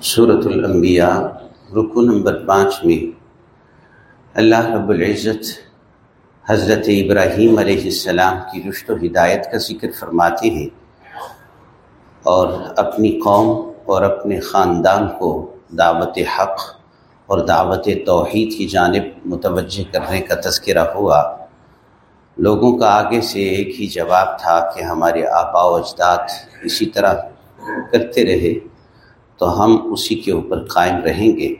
صورت الانبیاء رکو نمبر پانچ میں اللہ رب العزت حضرت ابراہیم علیہ السلام کی رشت و ہدایت کا ذکر فرماتے ہیں اور اپنی قوم اور اپنے خاندان کو دعوت حق اور دعوت توحید کی جانب متوجہ کرنے کا تذکرہ ہوا۔ لوگوں کا آگے سے ایک ہی جواب تھا کہ ہمارے آبا و اجداد اسی طرح کرتے رہے، تو ہم اسی کے اوپر قائم رہیں گے۔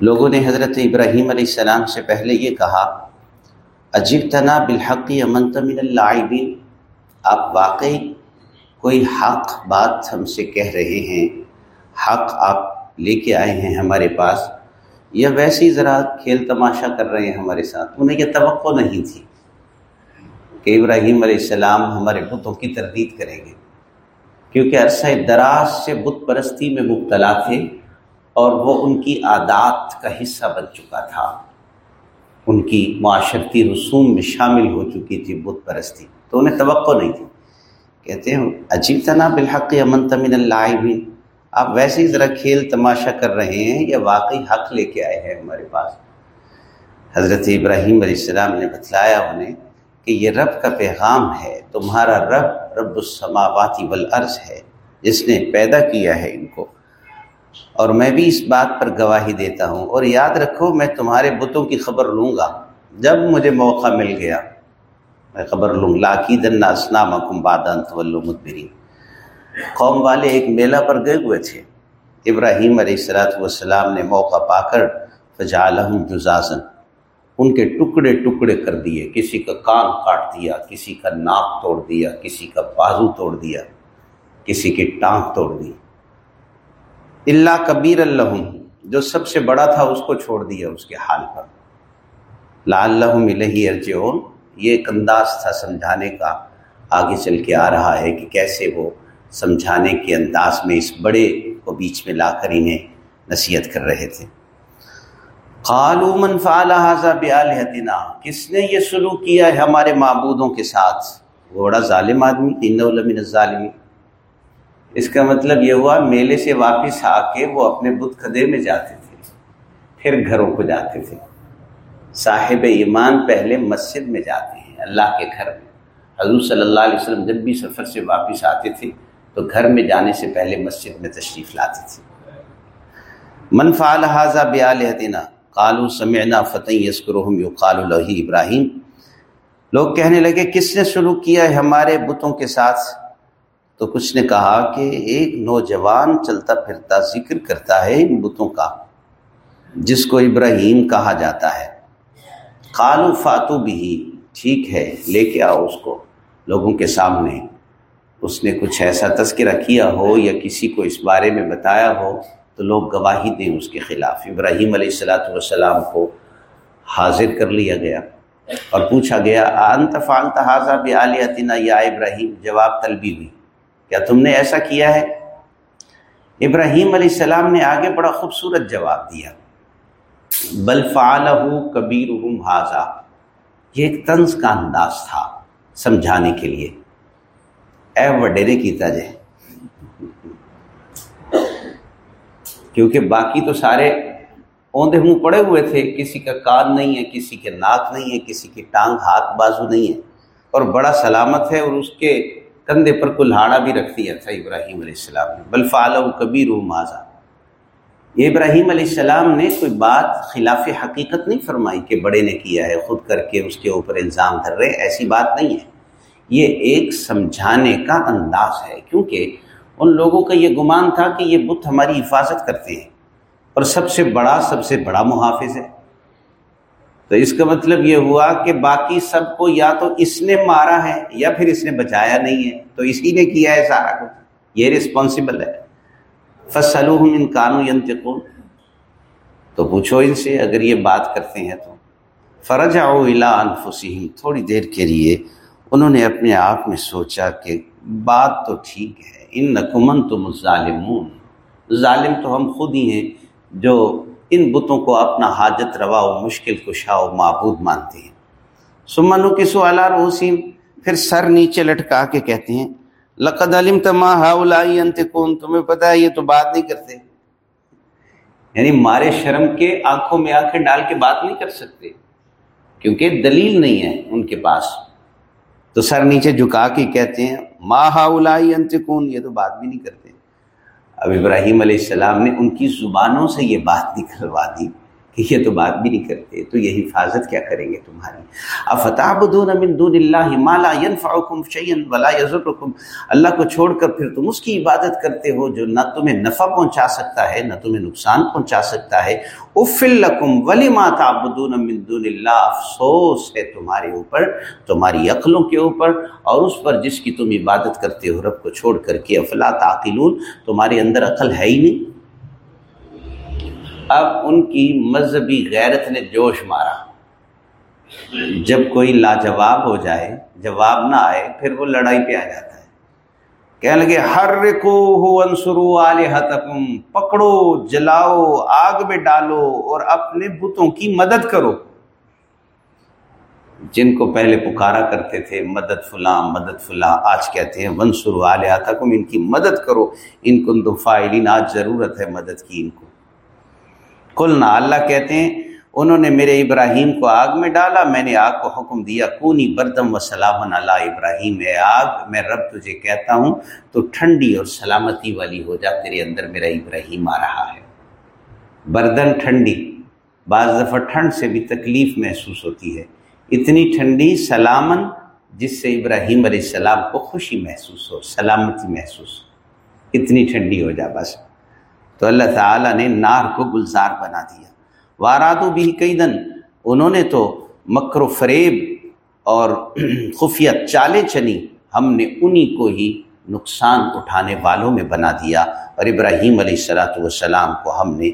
لوگوں نے حضرت ابراہیم علیہ السلام سے پہلے یہ کہا عجیب تنا بالحقی امن تمن اللہ آپ واقعی کوئی حق بات ہم سے کہہ رہے ہیں۔ حق آپ لے کے آئے ہیں ہمارے پاس، یا ویسے ہی ذرا کھیل تماشا کر رہے ہیں ہمارے ساتھ۔ انہیں یہ توقع نہیں تھی۔ کہ ابراہیم علیہ السلام ہمارے بتوں کی تردید کریں گے۔ کیونکہ عرصہ دراز سے بت پرستی میں مبتلا تھے اور وہ ان کی عادات کا حصہ بن چکا تھا۔ ان کی معاشرتی رسوم میں شامل ہو چکی تھی بت پرستی۔ تو انہیں توقع نہیں تھی۔ کہتے ہیں، عجیب تنا بالحق امن تمن اللہ بھی آپ ویسے ہی ذرا کھیل تماشا کر رہے ہیں یا واقعی حق لے کے آئے ہیں ہمارے پاس۔ حضرت ابراہیم علیہ السلام نے بتلایا انہیں کہ یہ رب کا پیغام ہے، تمہارا رب رب السماواتی والارض ہے، جس نے پیدا کیا ہے ان کو۔ اور میں بھی اس بات پر گواہی دیتا ہوں۔ اور یاد رکھو، میں تمہارے بتوں کی خبر لوں گا۔ جب مجھے موقع مل گیا، میں خبر لوں لاکی دن اسلام کم بادن طول مدبرین۔ قوم والے ایک میلہ پر گئے ہوئے تھے۔ ابراہیم علیہ السلاۃ والسلام نے موقع پا کر فجالحم جزازن ان کے ٹکڑے ٹکڑے کر دیے، کسی کا کان کاٹ دیا، کسی کا ناک توڑ دیا، کسی کا بازو توڑ دیا، کسی کی ٹانگ توڑ دی۔ اللہ کبیر اللہ جو سب سے بڑا تھا اس کو چھوڑ دیا اس کے حال پر۔ لا اللہ ملہی ارجعون یہ ایک انداز تھا سمجھانے کا، آگے چل کے آ رہا ہے کہ کیسے وہ سمجھانے کے انداز میں اس بڑے کو بیچ میں لا کر انہیں نصیحت کر رہے تھے۔ قالوا من فعل هذا بالهتنا کس نے یہ سلوک کیا ہے ہمارے معبودوں کے ساتھ؟ وہ بڑا ظالم آدمی انه لمن الظالمین۔ اس کا مطلب یہ ہوا، میلے سے واپس آ کے وہ اپنے بت خدے میں جاتے تھے، پھر گھروں کو جاتے تھے۔ صاحب ایمان پہلے مسجد میں جاتے ہیں، اللہ کے گھر میں۔ حضور صلی اللہ علیہ وسلم جب بھی سفر سے واپس آتے تھے، تو گھر میں جانے سے پہلے مسجد میں تشریف لاتے تھے۔ من فعل هذا قالو سمعنا فتح یسکرحم یو قال الہ ابراہیم لوگ کہنے لگے، کس نے شروع کیا ہے ہمارے بتوں کے ساتھ؟ تو کچھ نے کہا کہ ایک نوجوان چلتا پھرتا ذکر کرتا ہے ان بتوں کا، جس کو ابراہیم کہا جاتا ہے۔ قالو فاتو بھی ٹھیک ہے، لے کے آؤ اس کو لوگوں کے سامنے۔ اس نے کچھ ایسا تذکرہ کیا ہو یا کسی کو اس بارے میں بتایا ہو۔ تو لوگ گواہی دیں اس کے خلاف۔ ابراہیم علیہ السلاۃ والسلام کو حاضر کر لیا گیا اور پوچھا گیا انت فعلت حاضہ بعلیتنا یا ابراہیم؟ جواب طلبی ہوئی، کیا تم نے ایسا کیا ہے؟ ابراہیم علیہ السلام نے آگے بڑا خوبصورت جواب دیا، بل فعلہ کبیر حاضہ یہ ایک طنز کا انداز تھا سمجھانے کے لیے۔ اے وڈیرے کی تجے کیونکہ باقی تو سارے اوندے منہ پڑے ہوئے تھے، کسی کا کان نہیں ہے، کسی کے ناک نہیں ہے، کسی کی ٹانگ ہاتھ بازو نہیں ہے۔ اور بڑا سلامت ہے اور اس کے کندھے پر کلہاڑا بھی رکھ دیا تھا ابراہیم علیہ السلام نے۔ بلفال کبیر و ماضا یہ ابراہیم علیہ السلام نے کوئی بات خلاف حقیقت نہیں فرمائی کہ بڑے نے کیا ہے، خود کر کے اس کے اوپر الزام دھر رہے، ایسی بات نہیں ہے۔ یہ ایک سمجھانے کا انداز ہے، کیونکہ ان لوگوں کا یہ گمان تھا کہ یہ بت ہماری حفاظت کرتے ہیں اور سب سے بڑا، سب سے بڑا محافظ ہے۔ تو اس کا مطلب یہ ہوا کہ باقی سب کو یا تو اس نے مارا ہے یا پھر اس نے بچایا نہیں ہے۔ تو اسی نے کیا ہے سارا کچھ۔ یہ رسپانسبل ہے۔ فصلوہم ان کانو ینتقون تو پوچھو ان سے اگر یہ بات کرتے ہیں تو۔ فرج آؤ الا انفسہم تھوڑی دیر کے لیے انہوں نے اپنے آپ میں سوچا کہ بات تو ٹھیک ہے۔ ان نقمن تم ظالمون ظالم تو ہم خود ہی ہیں جو ان بتوں کو اپنا حاجت، روا و مشکل، کشا و معبود مانتے ہیں۔ سمنو کے سوالا روسیم پھر سر نیچے لٹکا کے کہتے ہیں، لقد علم تما انت کون تمہیں پتا ہے، یہ تو بات نہیں کرتے۔ یعنی مارے شرم کے آنکھوں میں آنکھیں ڈال کے بات نہیں کر سکتے، کیونکہ دلیل نہیں ہے ان کے پاس۔ تو سر نیچے جھکا کے کہتے ہیں، ما ہاؤلائی انتقون یہ تو بات بھی نہیں کرتے۔ اب ابراہیم علیہ السلام نے ان کی زبانوں سے یہ بات نکلوا دی۔ کہ یہ تو بات بھی نہیں کرتے، تو یہ حفاظت کیا کریں گے تمہاری؟ افتعبدون من دون اللہ ما لا ينفعكم شيئا ولا يضركم اللہ کو چھوڑ کر پھر تم اس کی عبادت کرتے ہو جو نہ تمہیں نفع پہنچا سکتا ہے، نہ تمہیں نقصان پہنچا سکتا ہے۔ افل لکم ولما تعبدون من دون اللہ۔ افسوس ہے تمہارے اوپر، تمہاری عقلوں کے اوپر، اور اس پر جس کی تم عبادت کرتے ہو، رب کو چھوڑ کر کے۔ افلا تعقلون، تمہارے اندر عقل ہے ہی نہیں۔ اب ان کی مذہبی غیرت نے جوش مارا۔ جب کوئی لاجواب ہو جائے، جواب نہ آئے، پھر وہ لڑائی پہ آ جاتا ہے۔ کہنے لگے ہر کو ہو انسرو آلحتکم پکڑو، جلاؤ، آگ میں ڈالو اور اپنے بتوں کی مدد کرو۔ جن کو پہلے پکارا کرتے تھے، مدد فلاں مدد فلاں، آج کہتے ہیں ونسرو آلیہتکم ان کی مدد کرو۔ ان کو دفاعلین آج ضرورت ہے مدد کی ان کو۔ کلنا اللہ کہتے ہیں، انہوں نے میرے ابراہیم کو آگ میں ڈالا، میں نے آگ کو حکم دیا، کونی بردم و سلام اللہ ابراہیم، اے آگ، میں رب تجھے کہتا ہوں، تو ٹھنڈی اور سلامتی والی ہو جا، تیرے اندر میرا ابراہیم آ رہا ہے۔ بردن ٹھنڈی، بعض دفعہ ٹھنڈ سے بھی تکلیف محسوس ہوتی ہے۔ اتنی ٹھنڈی، سلامن، جس سے ابراہیم علیہ السلام کو خوشی محسوس ہو، سلامتی محسوس ہو۔ اتنی ٹھنڈی ہو جا، بس۔ تو اللہ تعالیٰ نے نار کو گلزار بنا دیا۔ وارادو بھی کئی دن انہوں نے تو مکر و فریب اور خفیہ چالیں چلی ہم نے انہی کو ہی نقصان اٹھانے والوں میں بنا دیا۔ اور ابراہیم علیہ السلاۃ والسلام کو ہم نے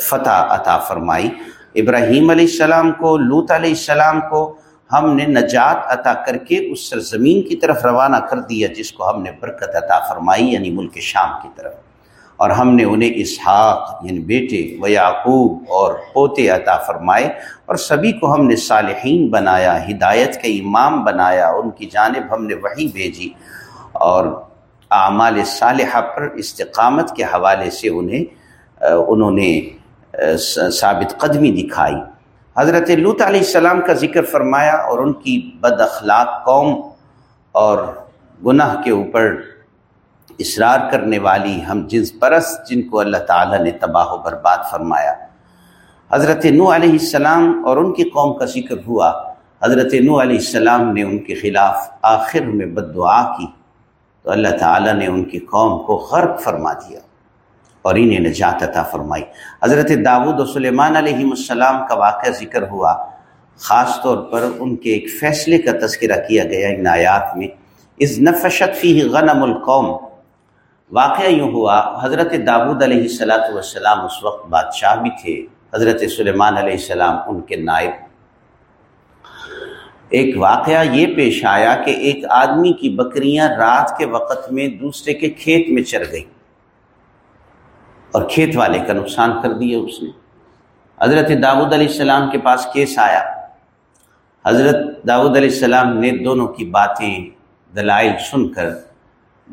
فتح عطا فرمائی۔ ابراہیم علیہ السلام کو لوت علیہ السلام کو ہم نے نجات عطا کر کے اس سرزمین کی طرف روانہ کر دیا، جس کو ہم نے برکت عطا فرمائی یعنی ملک شام کی طرف۔ اور ہم نے انہیں اسحاق یعنی بیٹے و یعقوب اور پوتے عطا فرمائے اور سبھی کو ہم نے صالحین بنایا، ہدایت کے امام بنایا، ان کی جانب ہم نے وہی بھیجی اور اعمال صالحہ پر استقامت کے حوالے سے انہیں، انہوں نے، ثابت قدمی دکھائی۔ حضرت لط علیہ السلام کا ذکر فرمایا اور ان کی بد اخلاق قوم اور گناہ کے اوپر اصرار کرنے والی ہم جنس پرست جن کو اللہ تعالیٰ نے تباہ و برباد فرمایا۔ حضرت نو علیہ السلام اور ان کی قوم کا ذکر ہوا۔ حضرت نو علیہ السلام نے ان کے خلاف آخر میں بد دعا کی۔ تو اللہ تعالیٰ نے ان کی قوم کو غرق فرما دیا اور انہیں نجات عطا فرمائی۔ حضرت داود و سلیمان علیہ السلام کا واقعہ ذکر ہوا۔ خاص طور پر ان کے ایک فیصلے کا تذکرہ کیا گیا۔ ان آیات میں اس نفشت فی غنم القوم واقعہ یوں ہوا، حضرت داود علیہ السلاۃ والسلام اس وقت بادشاہ بھی تھے۔ حضرت سلیمان علیہ السلام ان کے نائب۔ ایک واقعہ یہ پیش آیا کہ ایک آدمی کی بکریاں رات کے وقت میں دوسرے کے کھیت میں چر گئی اور کھیت والے کا نقصان کر دیا اس نے۔ حضرت داود علیہ السلام کے پاس کیس آیا۔ حضرت داود علیہ السلام نے دونوں کی باتیں دلائل سن کر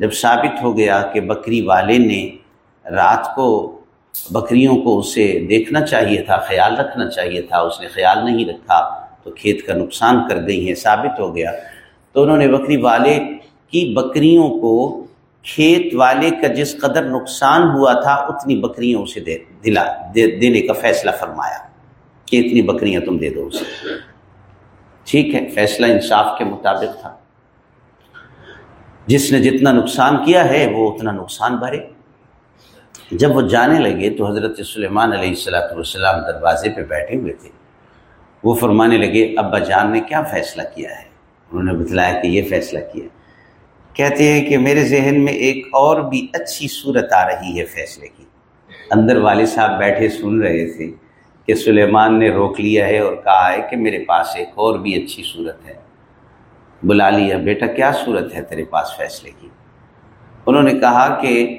جب ثابت ہو گیا کہ بکری والے نے رات کو بکریوں کو اسے دیکھنا چاہیے تھا، خیال رکھنا چاہیے تھا، اس نے خیال نہیں رکھا تو کھیت کا نقصان کر گئی ہیں، ثابت ہو گیا۔ تو انہوں نے بکری والے کی بکریوں کو کھیت والے کا جس قدر نقصان ہوا تھا، اتنی بکریوں اسے دے، دلا، دے، دینے کا فیصلہ فرمایا کہ اتنی بکریاں تم دے دو اسے۔ ٹھیک ہے، فیصلہ انصاف کے مطابق تھا۔ جس نے جتنا نقصان کیا ہے وہ اتنا نقصان بھرے۔ جب وہ جانے لگے تو حضرت سلیمان علیہ السلاۃ والسلام دروازے پہ بیٹھے ہوئے تھے۔ وہ فرمانے لگے، ابا جان نے کیا فیصلہ کیا ہے؟ انہوں نے بتلایا کہ یہ فیصلہ کیا۔ کہتے ہیں کہ میرے ذہن میں ایک اور بھی اچھی صورت آ رہی ہے فیصلے کی۔ اندر والد صاحب بیٹھے سن رہے تھے کہ سلیمان نے روک لیا ہے اور کہا ہے کہ میرے پاس ایک اور بھی اچھی صورت ہے۔ بلا لیا، بیٹا، کیا صورت ہے تیرے پاس فیصلے کی؟ انہوں نے کہا کہ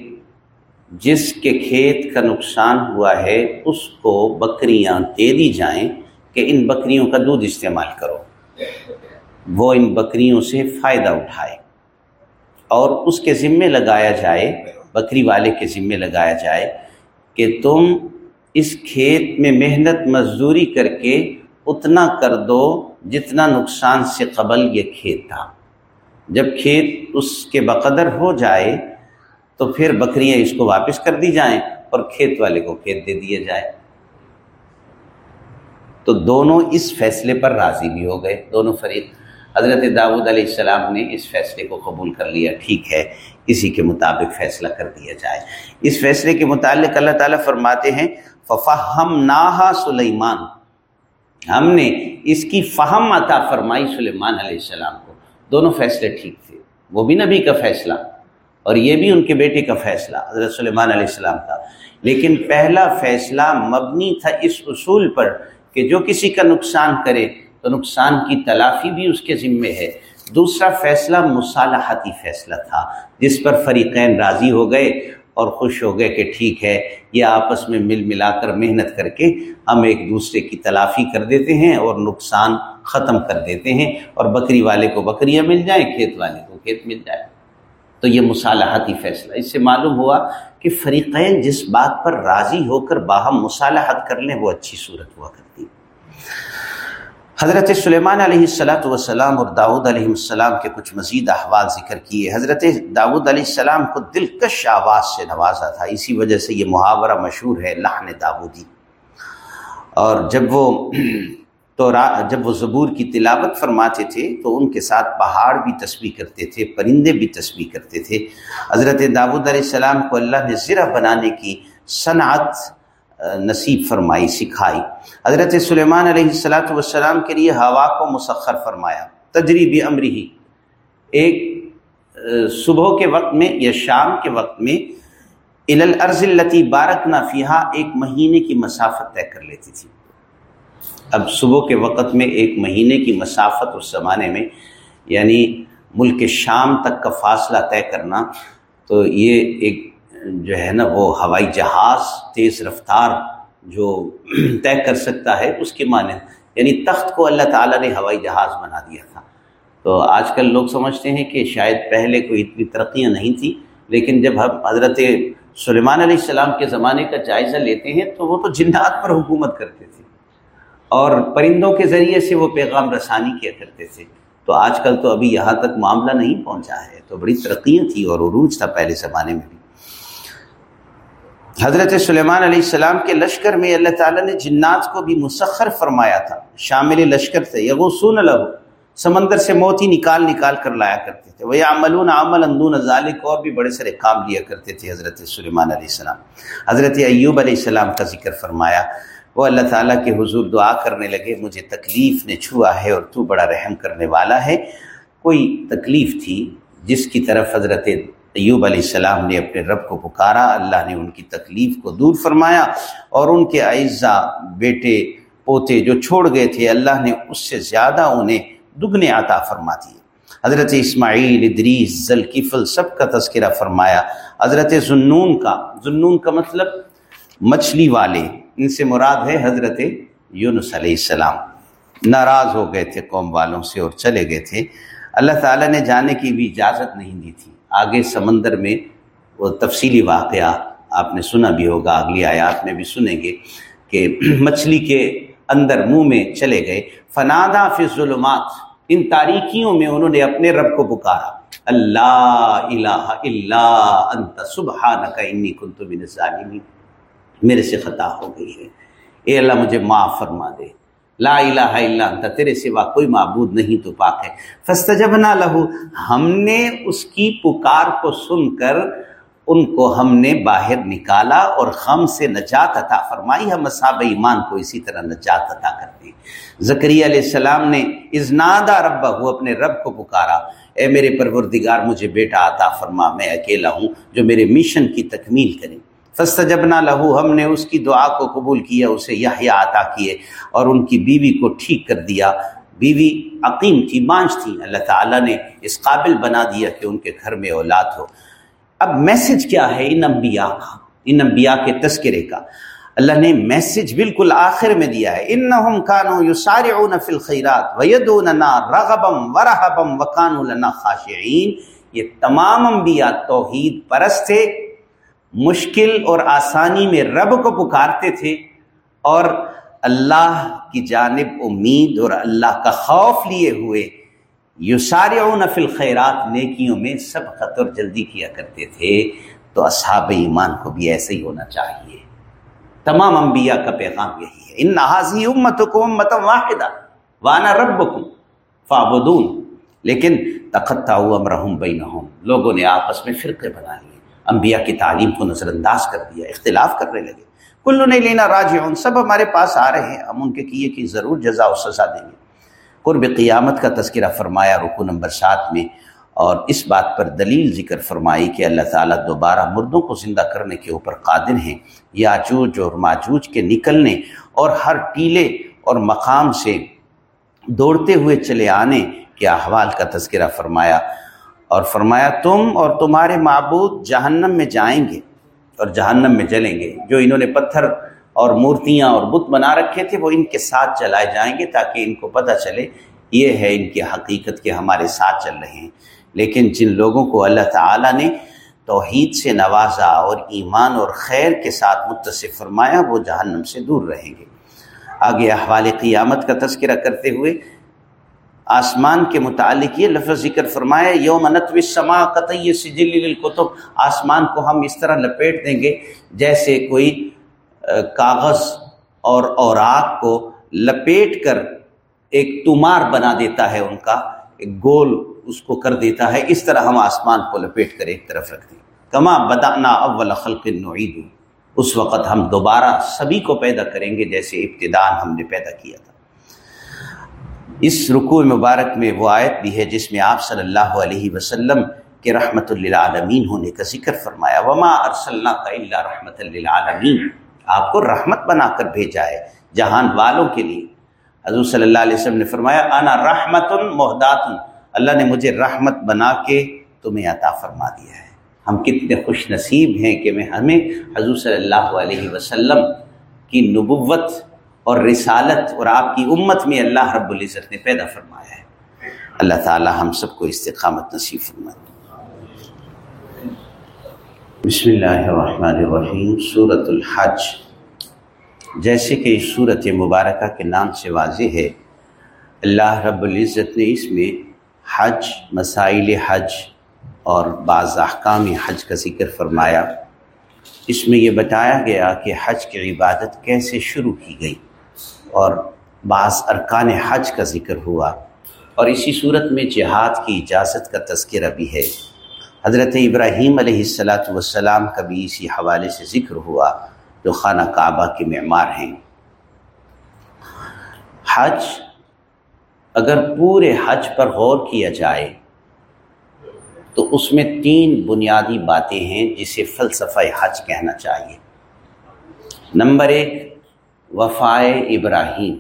جس کے کھیت کا نقصان ہوا ہے، اس کو بکریاں دے دی جائیں کہ ان بکریوں کا دودھ استعمال کرو۔ وہ ان بکریوں سے فائدہ اٹھائے اور اس کے ذمے لگایا جائے، بکری والے کے ذمے لگایا جائے کہ تم اس کھیت میں محنت مزدوری کر کے اتنا کر دو جتنا نقصان سے قبل یہ کھیت تھا۔ جب کھیت اس کے بقدر ہو جائے تو پھر بکریاں اس کو واپس کر دی جائیں اور کھیت والے کو کھیت دے دیا جائے تو دونوں اس فیصلے پر راضی بھی ہو گئے۔ دونوں فریق۔ حضرت داود علیہ السلام نے اس فیصلے کو قبول کر لیا۔ ٹھیک ہے، اسی کے مطابق فیصلہ کر دیا جائے۔ اس فیصلے کے متعلق اللہ تعالیٰ فرماتے ہیں ففہم ناہا سلیمان ہم نے اس کی فہم عطا فرمائی سلیمان علیہ السلام کو۔ دونوں فیصلے ٹھیک تھے۔ وہ بھی نبی کا فیصلہ اور یہ بھی ان کے بیٹے کا فیصلہ، حضرت سلیمان علیہ السلام کا۔ لیکن پہلا فیصلہ مبنی تھا اس اصول پر کہ جو کسی کا نقصان کرے تو نقصان کی تلافی بھی اس کے ذمے ہے۔ دوسرا فیصلہ مصالحتی فیصلہ تھا، جس پر فریقین راضی ہو گئے اور خوش ہو گئے کہ ٹھیک ہے، یہ آپس میں مل ملا کر محنت کر کے ہم ایک دوسرے کی تلافی کر دیتے ہیں اور نقصان ختم کر دیتے ہیں اور بکری والے کو بکریاں مل جائیں، کھیت والے کو کھیت مل جائے۔ تو یہ مصالحتی فیصلہ۔ اس سے معلوم ہوا کہ فریقین جس بات پر راضی ہو کر باہم مصالحت کر لیں، وہ اچھی صورت ہوا کرتی۔ حضرت سلیمان علیہ السلاۃ والسلام اور داود علیہ السلام کے کچھ مزید احوال ذکر کیے۔ حضرت داود علیہ السلام کو دلکش آواز سے نوازا تھا، اسی وجہ سے یہ محاورہ مشہور ہے لہن داودی اور جب وہ تو جب وہ زبور کی تلاوت فرماتے تھے تو ان کے ساتھ پہاڑ بھی تسبیح کرتے تھے، پرندے بھی تسبیح کرتے تھے۔ حضرت داود علیہ السلام کو اللہ نے زرہ بنانے کی صنعت نصیب فرمائی، سکھائی۔ حضرت سلیمان علیہ السلاۃ والسلام کے لیے ہوا کو مسخر فرمایا۔ تجریبی امری ایک صبح کے وقت میں یا شام کے وقت میں الارض التی بارک نافیہ ایک مہینے کی مسافت طے کر لیتی تھی۔ اب صبح کے وقت میں ایک مہینے کی مسافت اس زمانے میں یعنی ملک شام تک کا فاصلہ طے کرنا، تو یہ ایک جو ہے نا وہ ہوائی جہاز تیز رفتار جو طے کر سکتا ہے اس کے معنی یعنی تخت کو اللہ تعالیٰ نے ہوائی جہاز بنا دیا تھا۔ تو آج کل لوگ سمجھتے ہیں کہ شاید پہلے کوئی اتنی ترقیاں نہیں تھیں، لیکن جب ہم حضرت سلیمان علیہ السلام کے زمانے کا جائزہ لیتے ہیں تو وہ تو جنات پر حکومت کرتے تھے۔ اور پرندوں کے ذریعے سے وہ پیغام رسانی کیا کرتے تھے۔ تو آج کل تو ابھی یہاں تک معاملہ نہیں پہنچا ہے، تو بڑی ترقیاں تھیں اور عروج تھا پہلے زمانے میں بھی۔ حضرت سلیمان علیہ السلام کے لشکر میں اللہ تعالیٰ نے جنات کو بھی مسخر فرمایا تھا۔ شامل لشکر تھے۔ یغوسون لہو۔ سمندر سے موتی نکال نکال کر لایا کرتے تھے۔ وہ عملون عمل اندون ذالک اور بھی بڑے سارے کام لیا کرتے تھے حضرت سلیمان علیہ السلام۔ حضرت ایوب علیہ السلام کا ذکر فرمایا۔ وہ اللہ تعالیٰ کے حضور دعا کرنے لگے، مجھے تکلیف نے چھوا ہے اور تو بڑا رحم کرنے والا ہے۔ کوئی تکلیف تھی جس کی طرف حضرت ایوب علیہ السلام نے اپنے رب کو پکارا، اللہ نے ان کی تکلیف کو دور فرمایا اور ان کے اعزا بیٹے، پوتے جو چھوڑ گئے تھے، اللہ نے اس سے زیادہ انہیں دگنے عطا فرما دیے۔ حضرت اسماعیل، ادریس ذلکفل سب کا تذکرہ فرمایا۔ حضرت ظنون کا ظنون کا مطلب مچھلی والے، ان سے مراد ہے حضرت یونس علیہ السلام۔ ناراض ہو گئے تھے قوم والوں سے اور چلے گئے تھے۔ اللہ تعالیٰ نے جانے کی بھی اجازت نہیں دی تھی۔ آگے سمندر میں وہ تفصیلی واقعہ آپ نے سنا بھی ہوگا، اگلی آیات میں بھی سنیں گے کہ مچھلی کے اندر منہ میں چلے گئے۔ فنادا فی ظلمات ان تاریکیوں میں انہوں نے اپنے رب کو پکارا۔ اللہ الہ الا انت، سبحانک انی کنت من الظالمین۔ میرے سے خطا ہو گئی ہے۔ اے اللہ مجھے معاف فرما دے۔ لا الہ الا انت، تیرے سوا کوئی معبود نہیں تو پاک ہے۔ فستجبنا لہو ہم نے اس کی پکار کو سن کر ان کو ہم نے باہر نکالا اور غم سے نجات عطا فرمائی، ہم اصحاب ایمان کو اسی طرح نجات عطا کرتے ہیں زکریہ علیہ السلام نے ازنادا ربہ ہو اپنے رب کو پکارا۔ اے میرے پروردگار، مجھے بیٹا عطا فرما، میں اکیلا ہوں جو میرے مشن کی تکمیل کریں فستجبنا لہو ہم نے اس کی دعا کو قبول کیا، اسے یحییٰ عطا کیے اور ان کی بیوی کو ٹھیک کر دیا۔ بیوی عقیم تھی مانچ تھی۔ اللہ تعالیٰ نے اس قابل بنا دیا کہ ان کے گھر میں اولاد ہو۔ اب میسج کیا ہے ان انبیاء کا؟ ان انبیاء کے تذکرے کا۔ اللہ نے میسج بالکل آخر میں دیا ہے۔ انہم کانو یسارعون فی الخیرات ویدوننا رغبم ورہبم وکانو لنا خاشعین۔ یہ تمام انبیاء توحید پرست تھے۔ مشکل اور آسانی میں رب کو پکارتے تھے اور اللہ کی جانب امید اور اللہ کا خوف لیے ہوئے یو سارے فی الخیرات، نیکیوں میں سب خطر جلدی کیا کرتے تھے۔ تو اصحاب ایمان کو بھی ایسے ہی ہونا چاہیے۔ تمام انبیاء کا پیغام یہی ہے۔ ان نہازی امت کو امت واحدہ وانا رب فابدون لیکن تختا امرحم بینہم۔ لوگوں نے آپس میں فرقے بنا لیے۔ انبیاء کی تعلیم کو نظر انداز کر دیا، اختلاف کرنے لگے۔ کلو نہیں لینا راج سب ہمارے پاس آ رہے ہیں، ہم ان کے کیے کہ ضرور جزا و سزا دیں گے۔ قرب قیامت کا تذکرہ فرمایا رکو نمبر سات میں، اور اس بات پر دلیل ذکر فرمائی کہ اللہ تعالیٰ دوبارہ مردوں کو زندہ کرنے کے اوپر قادر ہیں۔ یاجوج اور ماجوج کے نکلنے اور ہر ٹیلے اور مقام سے دوڑتے ہوئے چلے آنے کے احوال کا تذکرہ فرمایا۔ اور فرمایا تم اور تمہارے معبود جہنم میں جائیں گے اور جہنم میں جلیں گے۔ جو انہوں نے پتھر اور مورتیاں اور بت بنا رکھے تھے، وہ ان کے ساتھ چلائے جائیں گے تاکہ ان کو پتہ چلے یہ ہے ان کی حقیقت کے ہمارے ساتھ چل رہے ہیں۔ لیکن جن لوگوں کو اللہ تعالیٰ نے توحید سے نوازا اور ایمان اور خیر کے ساتھ متصف فرمایا، وہ جہنم سے دور رہیں گے۔ آگے احوال قیامت کا تذکرہ کرتے ہوئے آسمان کے متعلق یہ لفظ ذکر فرمایا یوم نتو سما قطعی سجل الکتب آسمان کو ہم اس طرح لپیٹ دیں گے جیسے کوئی کاغذ اور اوراق کو لپیٹ کر ایک تمار بنا دیتا ہے، ان کا ایک گول اس کو کر دیتا ہے۔ اس طرح ہم آسمان کو لپیٹ کر ایک طرف رکھ دیں۔ کما بدانا اول خلق نعید اس وقت ہم دوبارہ سبھی کو پیدا کریں گے جیسے ابتدان ہم نے پیدا کیا تھا۔ اس رکوع مبارک میں وہ آیت بھی ہے جس میں آپ صلی اللہ علیہ وسلم کے رحمت للعالمین ہونے کا ذکر فرمایا، وما ارسلنا کا اللہ رحمت للعالمین آپ کو رحمت بنا کر بھیجا ہے جہان والوں کے لیے۔ حضور صلی اللہ علیہ وسلم نے فرمایا انا رحمت محدات اللہ نے مجھے رحمت بنا کے تمہیں عطا فرما دیا ہے۔ ہم کتنے خوش نصیب ہیں کہ میں ہمیں حضور صلی اللہ علیہ وسلم کی نبوت اور رسالت اور آپ کی امت میں اللہ رب العزت نے پیدا فرمایا ہے۔ اللہ تعالی ہم سب کو استقامت نصیب فرما بسم اللہ الرحمن الرحیم صورت الحج۔ جیسے کہ اس صورت مبارکہ کے نام سے واضح ہے، اللہ رب العزت نے اس میں حج، مسائل حج اور بعض احکام حج کا ذکر فرمایا۔ اس میں یہ بتایا گیا کہ حج کی عبادت کیسے شروع کی گئی۔ اور بعض ارکان حج کا ذکر ہوا اور اسی صورت میں جہاد کی اجازت کا تذکرہ بھی ہے۔ حضرت ابراہیم علیہ السلاۃ والسلام کا بھی اسی حوالے سے ذکر ہوا جو خانہ کعبہ کے معمار ہیں۔ حج اگر پورے حج پر غور کیا جائے تو اس میں تین بنیادی باتیں ہیں جسے فلسفہ حج کہنا چاہیے۔ نمبر ایک وفائے ابراہیم۔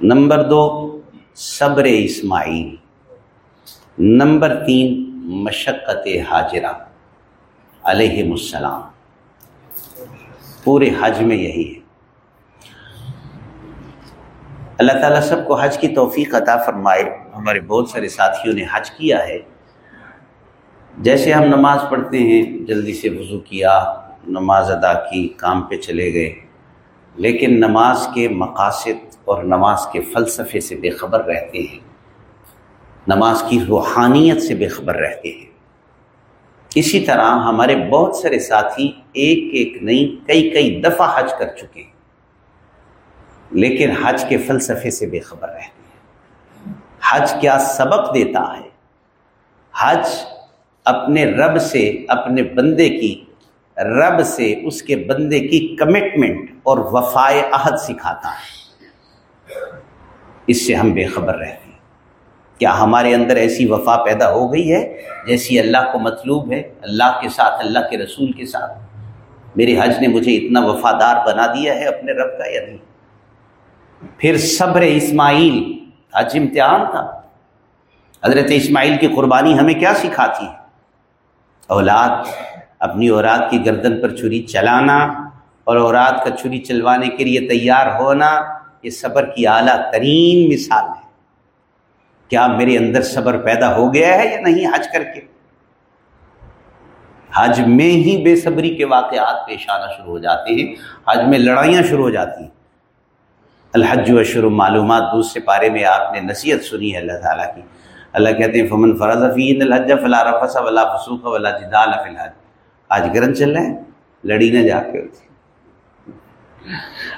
نمبر دو، صبر اسماعیل۔ نمبر تین، مشقت حاجرہ، علیہ السلام۔ پورے حج میں یہی ہے۔ اللہ تعالیٰ سب کو حج کی توفیق عطا فرمائے۔ ہمارے بہت سارے ساتھیوں نے حج کیا ہے۔ جیسے ہم نماز پڑھتے ہیں، جلدی سے وضو کیا، نماز ادا کی، کام پہ چلے گئے۔ لیکن نماز کے مقاصد اور نماز کے فلسفے سے بے خبر رہتے ہیں۔ نماز کی روحانیت سے بے خبر رہتے ہیں۔ اسی طرح ہمارے بہت سارے ساتھی ایک ایک نہیں، کئی کئی دفعہ حج کر چکے ہیں۔ لیکن حج کے فلسفے سے بے خبر رہتے ہیں۔ حج کیا سبق دیتا ہے؟ حج اپنے رب سے، اپنے بندے کی رب سے اس کے بندے کی کمٹمنٹ اور وفائے عہد سکھاتا ہے۔ اس سے ہم بے خبر رہتے ہیں کیا ہمارے اندر ایسی وفا پیدا ہو گئی ہے جیسی اللہ کو مطلوب ہے؟ اللہ کے ساتھ، اللہ کے رسول کے ساتھ۔ میرے حج نے مجھے اتنا وفادار بنا دیا ہے اپنے رب کا یا نہیں؟ پھر صبر اسماعیل، حج امتحان تھا۔ حضرت اسماعیل کی قربانی ہمیں کیا سکھاتی ہے؟ اولاد اپنی اوراد کی گردن پر چھری چلانا اور اوراد کا چھری چلوانے کے لیے تیار ہونا، یہ صبر کی اعلیٰ ترین مثال ہے۔ کیا میرے اندر صبر پیدا ہو گیا ہے یا نہیں حج کر کے؟ حج میں ہی بے صبری کے واقعات پیش آنا شروع ہو جاتے ہیں۔ حج میں لڑائیاں شروع ہو جاتی ہیں۔ الحج و شروع معلومات دوسرے پارے میں آپ نے نصیحت سنی ہے اللہ تعالیٰ کی۔ اللہ کہتے ہیں، فمن فرض فی الحج فلا رفس ولا فسوق ولا جدال فی الحج۔ آج گرن چل رہے ہیں، لڑی نہ جا کے۔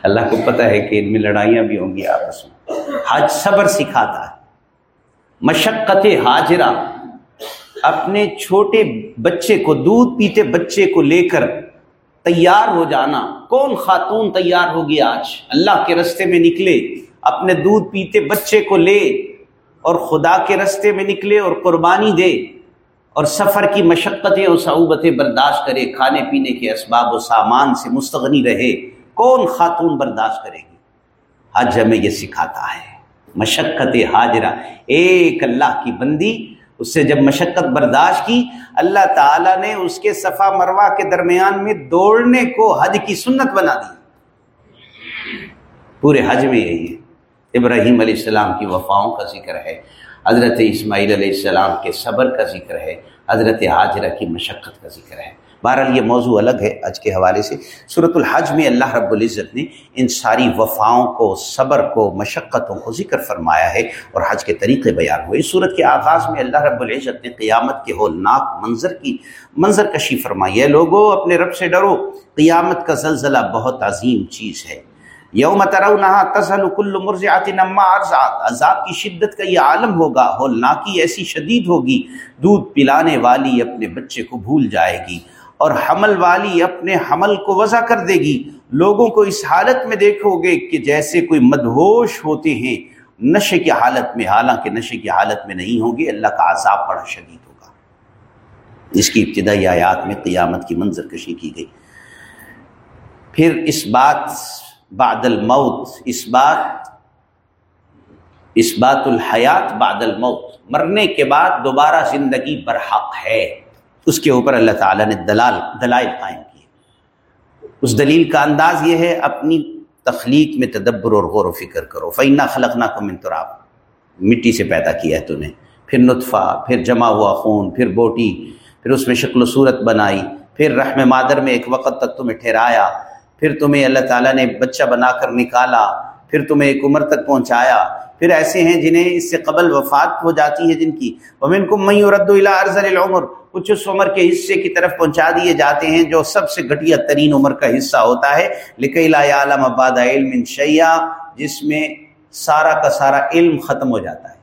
اللہ کو پتہ ہے کہ ان میں لڑائیاں بھی ہوں گی آپس میں۔ حج صبر سکھاتا ہے۔ مشقت حاجرہ۔ اپنے چھوٹے بچے کو، دودھ پیتے بچے کو لے کر تیار ہو جانا۔ کون خاتون تیار ہوگی آج؟ اللہ کے رستے میں نکلے۔ اپنے دودھ پیتے بچے کو لے اور خدا کے رستے میں نکلے اور قربانی دے۔ اور سفر کی مشقتیں اور صعوبتیں برداشت کرے، کھانے پینے کے اسباب و سامان سے مستغنی رہے، کون خاتون برداشت کرے گی؟ حج ہمیں یہ سکھاتا ہے۔ مشقت حاجرہ۔ ایک اللہ کی بندی۔ اس سے جب مشقت برداشت کی، اللہ تعالیٰ نے اس کے صفا مروا کے درمیان میں دوڑنے کو حج کی سنت بنا دی۔ پورے حج میں یہی ہے۔ ابراہیم علیہ السلام کی وفاؤں کا ذکر ہے۔ حضرت اسماعیل علیہ السلام کے صبر کا ذکر ہے، حضرت حاجرہ کی مشقت کا ذکر ہے۔ بہرحال یہ موضوع الگ ہے حج کے حوالے سے۔ صورت الحج میں اللہ رب العزت نے ان ساری وفاؤں کو، صبر کو، مشقتوں کو ذکر فرمایا ہے اور حج کے طریقے بیان ہوئے۔ اس صورت کے آغاز میں اللہ رب العزت نے قیامت کے ہولناک منظر کی منظر کشی فرمائی۔ ہے لوگوں اپنے رب سے ڈرو۔ قیامت کا زلزلہ بہت عظیم چیز ہے۔ یوم ترونہا تزل کل مرضعات نما ارزات عذاب کی شدت کا یہ عالم ہوگا، ہولناکی ایسی شدید ہوگی، دودھ پلانے والی اپنے بچے کو بھول جائے گی اور حمل والی اپنے حمل کو وضع کر دے گی۔ لوگوں کو اس حالت میں دیکھو گے کہ جیسے کوئی مدہوش ہوتے ہیں، نشے کی حالت میں، حالانکہ نشے کی حالت میں نہیں ہوں گے، اللہ کا عذاب بڑا شدید ہوگا۔ اس کی ابتدائی آیات میں قیامت کی منظر کشی کی گئی۔ پھر اس بات بعد الموت، اس بات اس بات الحیات بعد الموت۔ مرنے کے بعد دوبارہ زندگی برحق ہے۔ اس کے اوپر اللہ تعالیٰ نے دلال، دلائل قائم کیے۔ اس دلیل کا انداز یہ ہے، اپنی تخلیق میں تدبر اور غور و فکر کرو۔ فعینہ خلق نہ کو منتراب مٹی سے پیدا کیا ہے تو نے پھر نطفہ، پھر جمع ہوا خون، پھر بوٹی، پھر اس میں شکل و صورت بنائی۔ پھر رحم مادر میں ایک وقت تک تمہیں ٹھہرایا۔ پھر تمہیں اللہ تعالیٰ نے بچہ بنا کر نکالا، پھر تمہیں ایک عمر تک پہنچایا۔ پھر ایسے ہیں جنہیں اس سے قبل وفات ہو جاتی ہے، جن کی ومن کم میں رد ارزل العمر، کچھ اس عمر کے حصے کی طرف پہنچا دیے جاتے ہیں، جو سب سے گھٹیا ترین عمر کا حصہ ہوتا ہے۔ لکیلا عالم آباد علم شیا جس میں سارا کا سارا علم ختم ہو جاتا ہے۔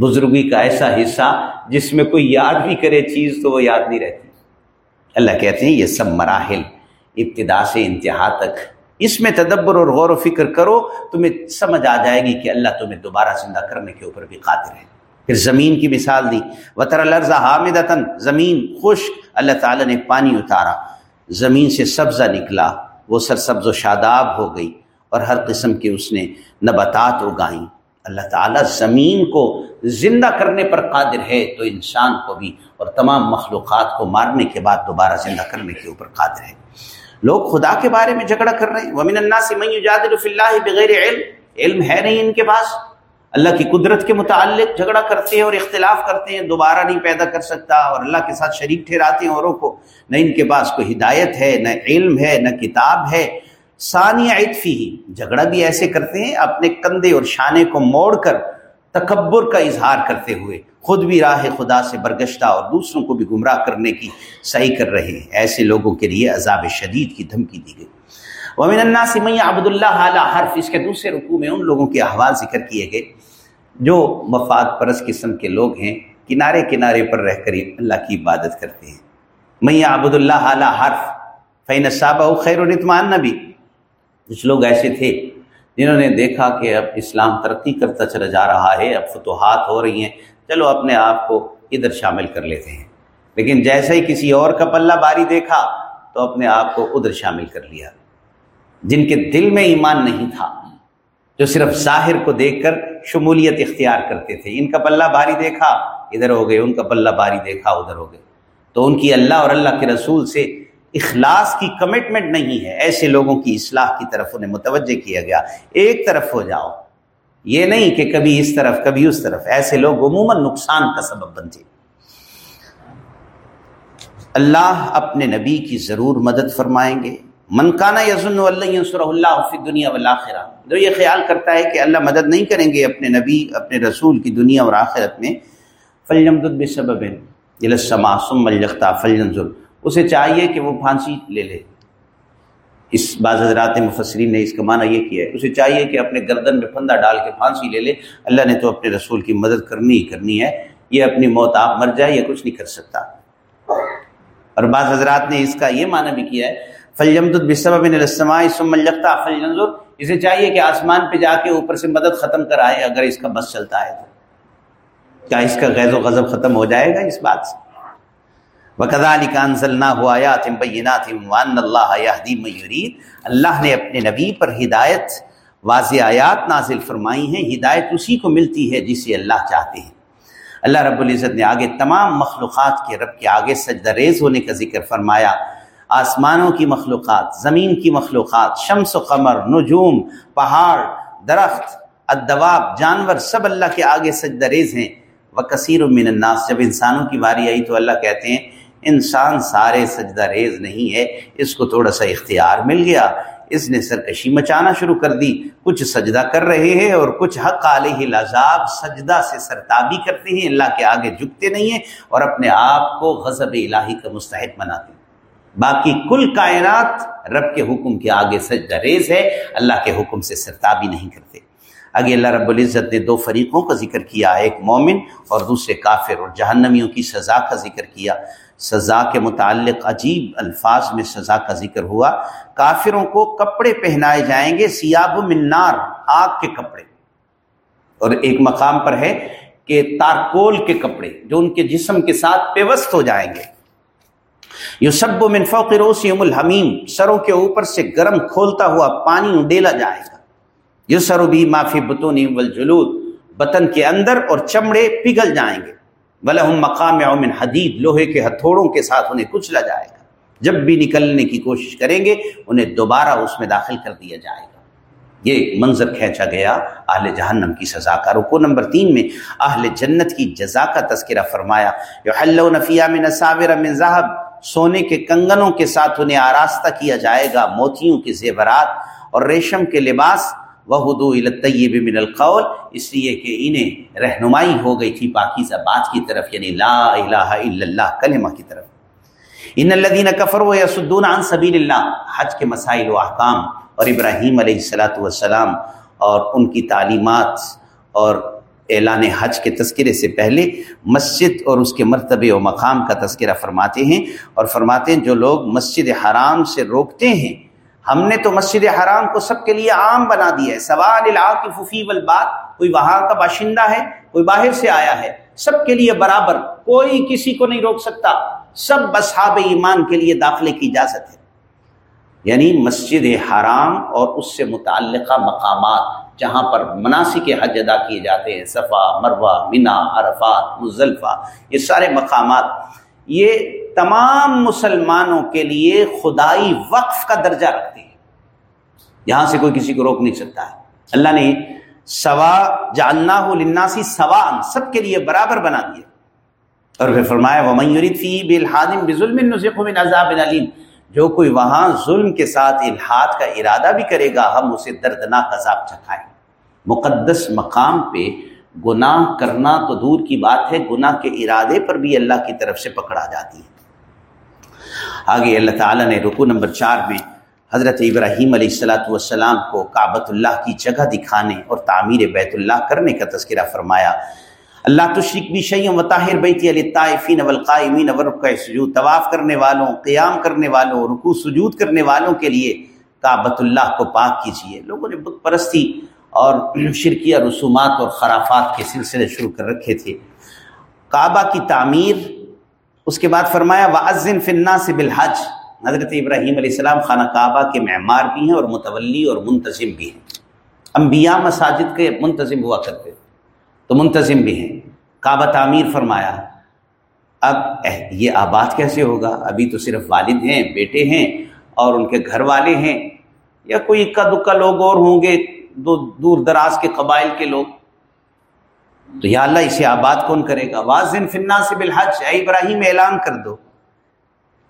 بزرگی کا ایسا حصہ جس میں کوئی یاد بھی کرے چیز تو وہ یاد نہیں رہتی۔ اللہ کہتے ہیں یہ سب مراحل۔ ابتدا سے انتہا تک۔ اس میں تدبر اور غور و فکر کرو، تمہیں سمجھ آ جائے گی کہ اللہ تمہیں دوبارہ زندہ کرنے کے اوپر بھی قادر ہے۔ پھر زمین کی مثال دی۔ وطر الرض حامدتاً زمین خشک۔ اللہ تعالیٰ نے پانی اتارا۔ زمین سے سبزہ نکلا۔ وہ سر سبز و شاداب ہو گئی اور ہر قسم کے اس نے نباتات اگائیں۔ اللہ تعالیٰ زمین کو زندہ کرنے پر قادر ہے تو انسان کو بھی اور تمام مخلوقات کو مارنے کے بعد دوبارہ زندہ کرنے کے اوپر قادر ہے۔ لوگ خدا کے بارے میں جھگڑا کر رہے ہیں۔ ومن الناس من يجادل في بغیر علم۔ علم ہے نہیں ان کے پاس۔ اللہ کی قدرت کے متعلق جھگڑا کرتے ہیں اور اختلاف کرتے ہیں، دوبارہ نہیں پیدا کر سکتا اور اللہ کے ساتھ شریک ٹھہراتے ہیں اوروں کو۔ نہ ان کے پاس کوئی ہدایت ہے، نہ علم ہے، نہ کتاب ہے۔ ثانیہ عطفی ہی جھگڑا بھی ایسے کرتے ہیں، اپنے کندھے اور شانے کو موڑ کر تکبر کا اظہار کرتے ہوئے خود بھی راہ خدا سے برگشتہ اور دوسروں کو بھی گمراہ کرنے کی صحیح کر رہے ہیں۔ ایسے لوگوں کے لیے عذاب شدید کی دھمکی دی گئی۔ ومن الناس من عبد اللہ اعلیٰ حرف۔ اس کے دوسرے رقو میں ان لوگوں کے احوال ذکر کیے گئے۔ جو مفاد پرس قسم کے لوگ ہیں، کنارے کنارے پر رہ کر اللہ کی عبادت کرتے ہیں۔ میں عبد اللہ اعلیٰ حرف فین صابہ خیر و نتمان نبی کچھ لوگ ایسے تھے جنہوں نے دیکھا کہ اب اسلام ترقی کرتا چلا جا رہا ہے، اب فتوحات ہو رہی ہیں۔ چلو اپنے آپ کو ادھر شامل کر لیتے ہیں۔ لیکن جیسے ہی کسی اور کا پلہ باری دیکھا، تو اپنے آپ کو ادھر شامل کر لیا۔ جن کے دل میں ایمان نہیں تھا، جو صرف ظاہر کو دیکھ کر شمولیت اختیار کرتے تھے، ان کا پلہ باری دیکھا، ادھر ہو گئے، ان کا پلہ باری دیکھا، ادھر ہو گئے۔ تو ان کی اللہ اور اللہ کے رسول سے اخلاص کی کمٹمنٹ نہیں ہے۔ ایسے لوگوں کی اصلاح کی طرف انہیں متوجہ کیا گیا۔ ایک طرف ہو جاؤ۔ یہ نہیں کہ کبھی اس طرف، کبھی اس طرف۔ ایسے لوگ عموماً نقصان کا سبب بنتے۔ اللہ اپنے نبی کی ضرور مدد فرمائیں گے۔ منکانہ یزن اللہ اللہ فی دنیا والآخرہ۔ جو یہ خیال کرتا ہے کہ اللہ مدد نہیں کریں گے اپنے نبی، اپنے رسول کی دنیا اور آخرت میں فلجمد بسبب السما ثم الجختہ فلجنظر اسے چاہیے کہ وہ پھانسی لے لے۔ اس بعض حضرات مفسرین نے اس کا معنی یہ کیا ہے، اسے چاہیے کہ اپنے گردن میں پھندا ڈال کے پھانسی لے لے۔ اللہ نے تو اپنے رسول کی مدد کرنی ہی کرنی ہے، یہ اپنی موت آپ مر جائے یہ کچھ نہیں کر سکتا۔ اور بعض حضرات نے اس کا یہ معنی بھی کیا ہے فلجمد البصب بن السماء ثم الجختہ فلجنظر اسے چاہیے کہ آسمان پہ جا کے اوپر سے مدد ختم کرائے، اگر اس کا بس چلتا ہے تو۔ کیا اس کا غیظ و غضب ختم ہو جائے گا اس بات سے؟ وَكَذَلِكَ أَنزَلْنَاهُ آيَاتٍ بَيِّنَاتٍ وَأَنَّ اللَّهَ يَهْدِي مَن يُرِيدُ اللہ نے اپنے نبی پر ہدایت، واضح آیات نازل فرمائی ہیں، ہدایت اسی کو ملتی ہے جسے اللہ چاہتے ہیں۔ اللہ رب العزت نے آگے تمام مخلوقات کے رب کے آگے سجدہ ریز ہونے کا ذکر فرمایا۔ آسمانوں کی مخلوقات، زمین کی مخلوقات، شمس و قمر، نجوم، پہاڑ، درخت ادواب جانور، سب اللہ کے آگے سجدہ ریز ہیں۔ وہ کثیر من الناس، جب انسانوں کی باری آئی تو اللہ کہتے ہیں انسان سارے سجدہ ریز نہیں ہے، اس کو تھوڑا سا اختیار مل گیا۔ اس نے سرکشی مچانا شروع کر دی۔ کچھ سجدہ کر رہے ہیں اور کچھ حق علیہ لذاب سجدہ سے سرتابی کرتے ہیں۔ اللہ کے آگے جھکتے نہیں ہیں اور اپنے آپ کو غضب الہی کا مستحق مناتے ہیں۔ باقی کل کائنات رب کے حکم کے آگے سجدہ ریز ہے۔ اللہ کے حکم سے سرتابی نہیں کرتے۔ آگے اللہ رب العزت نے دو فریقوں کا ذکر کیا، ایک مومن اور دوسرے کافر اور جہنمیوں کی سزا کا ذکر کیا۔ سزا کے متعلق عجیب الفاظ میں سزا کا ذکر ہوا۔ کافروں کو کپڑے پہنائے جائیں گے سیاب منار آگ کے کپڑے۔ اور ایک مقام پر ہے کہ تارکول کے کپڑے جو ان کے جسم کے ساتھ پیوست ہو جائیں گے۔ یو سب و منفو روسیم الحمیم، سروں کے اوپر سے گرم کھولتا ہوا پانی ڈیلا جائے گا۔ یو سرو بھی معافی بتونی والجلود، بطن کے اندر اور چمڑے پگھل جائیں گے۔ ولہم مقام یومن حدید لوہے کے ہتھوڑوں کے ساتھ انہیں کچلا جائے گا۔ جب بھی نکلنے کی کوشش کریں گے، انہیں دوبارہ اس میں داخل کر دیا جائے گا۔ یہ منظر کھینچا گیا اہل جہنم کی سزا کا رکو نمبر تین میں اہل جنت کی جزا کا تذکرہ فرمایا یحلو نفیہ من صابر من ذہب سونے کے کنگنوں کے ساتھ انہیں آراستہ کیا جائے گا، موتیوں کے زیورات اور ریشم کے لباس۔ وحدو الطیب من القول اس لیے کہ انہیں رہنمائی ہو گئی تھی پاکیزہ بات کی طرف یعنی لا الہ الا اللہ کلمہ کی طرف۔ ان الذین کفروا یصدون عن سبیل اللہ حج کے مسائل و احکام اور ابراہیم علیہ الصلوۃ والسلام اور ان کی تعلیمات اور اعلان حج کے تذکرے سے پہلے مسجد اور اس کے مرتبے و مقام کا تذکرہ فرماتے ہیں اور فرماتے ہیں جو لوگ مسجد حرام سے روکتے ہیں ہم نے تو مسجد حرام کو سب کے لیے عام بنا دیا ہے۔ سوال العاقف فی والبات کوئی وہاں کا باشندہ ہے، کوئی باہر سے آیا ہے۔ سب کے لیے برابر، کوئی کسی کو نہیں روک سکتا۔ سب بصحاب ایمان کے لیے داخلے کی اجازت ہے۔ یعنی مسجد حرام اور اس سے متعلقہ مقامات جہاں پر مناسب حج ادا کیے جاتے ہیں، صفا، مروہ منا عرفات، مزلفہ، یہ سارے مقامات، یہ تمام مسلمانوں کے لیے خدائی وقف کا درجہ رکھتے ہیں۔ یہاں سے کوئی کسی کو روک نہیں سکتا ہے۔ اللہ نے سوا جالنا ہو لناسی سوان سب کے لیے برابر بنا دیا۔ اور پھر فرمایا وہ میورفی بالحادم بظلم من عذاب علیم جو کوئی وہاں ظلم کے ساتھ الحاد کا ارادہ بھی کرے گا، ہم اسے دردناک عذاب چکھائیں۔ مقدس مقام پہ گناہ کرنا تو دور کی بات ہے، گناہ کے ارادے پر بھی اللہ کی طرف سے پکڑا جاتی ہے۔ آگے اللہ تعالیٰ نے رکو نمبر چار میں حضرت ابراہیم علیہ السلاۃ والسلام کو کعبۃ اللہ کی جگہ دکھانے اور تعمیر بیت اللہ کرنے کا تذکرہ فرمایا۔ اللہ تشرق بھی شیم و طاہر بیتی علی طائفین والقائمین ورقع سجود، طواف کرنے والوں، قیام کرنے والوں رکو سجود کرنے والوں کے لیے کعبۃ اللہ کو پاک کیجیے لوگوں نے بت پرستی اور شرکیہ رسومات اور خرافات کے سلسلے شروع کر رکھے تھے۔ کعبہ کی تعمیر اس کے بعد فرمایا وعزن فنا سے بالحج۔ حضرت ابراہیم علیہ السلام خانہ کعبہ کے معمار بھی ہیں اور متولی اور منتظم بھی ہیں۔ انبیاء مساجد کے منتظم ہوا کرتے تو منتظم بھی ہیں۔ کعبہ تعمیر فرمایا، اب یہ آباد کیسے ہوگا؟ ابھی تو صرف والد ہیں، بیٹے ہیں اور ان کے گھر والے ہیں۔ یا کوئی اکا دکا لوگ اور ہوں گے، دو دور دراز کے قبائل کے لوگ۔ تو یا اللہ اسے آباد کون کرے گا؟ واضح فنا سے بالحج، اے ابراہیم، اعلان کر دو۔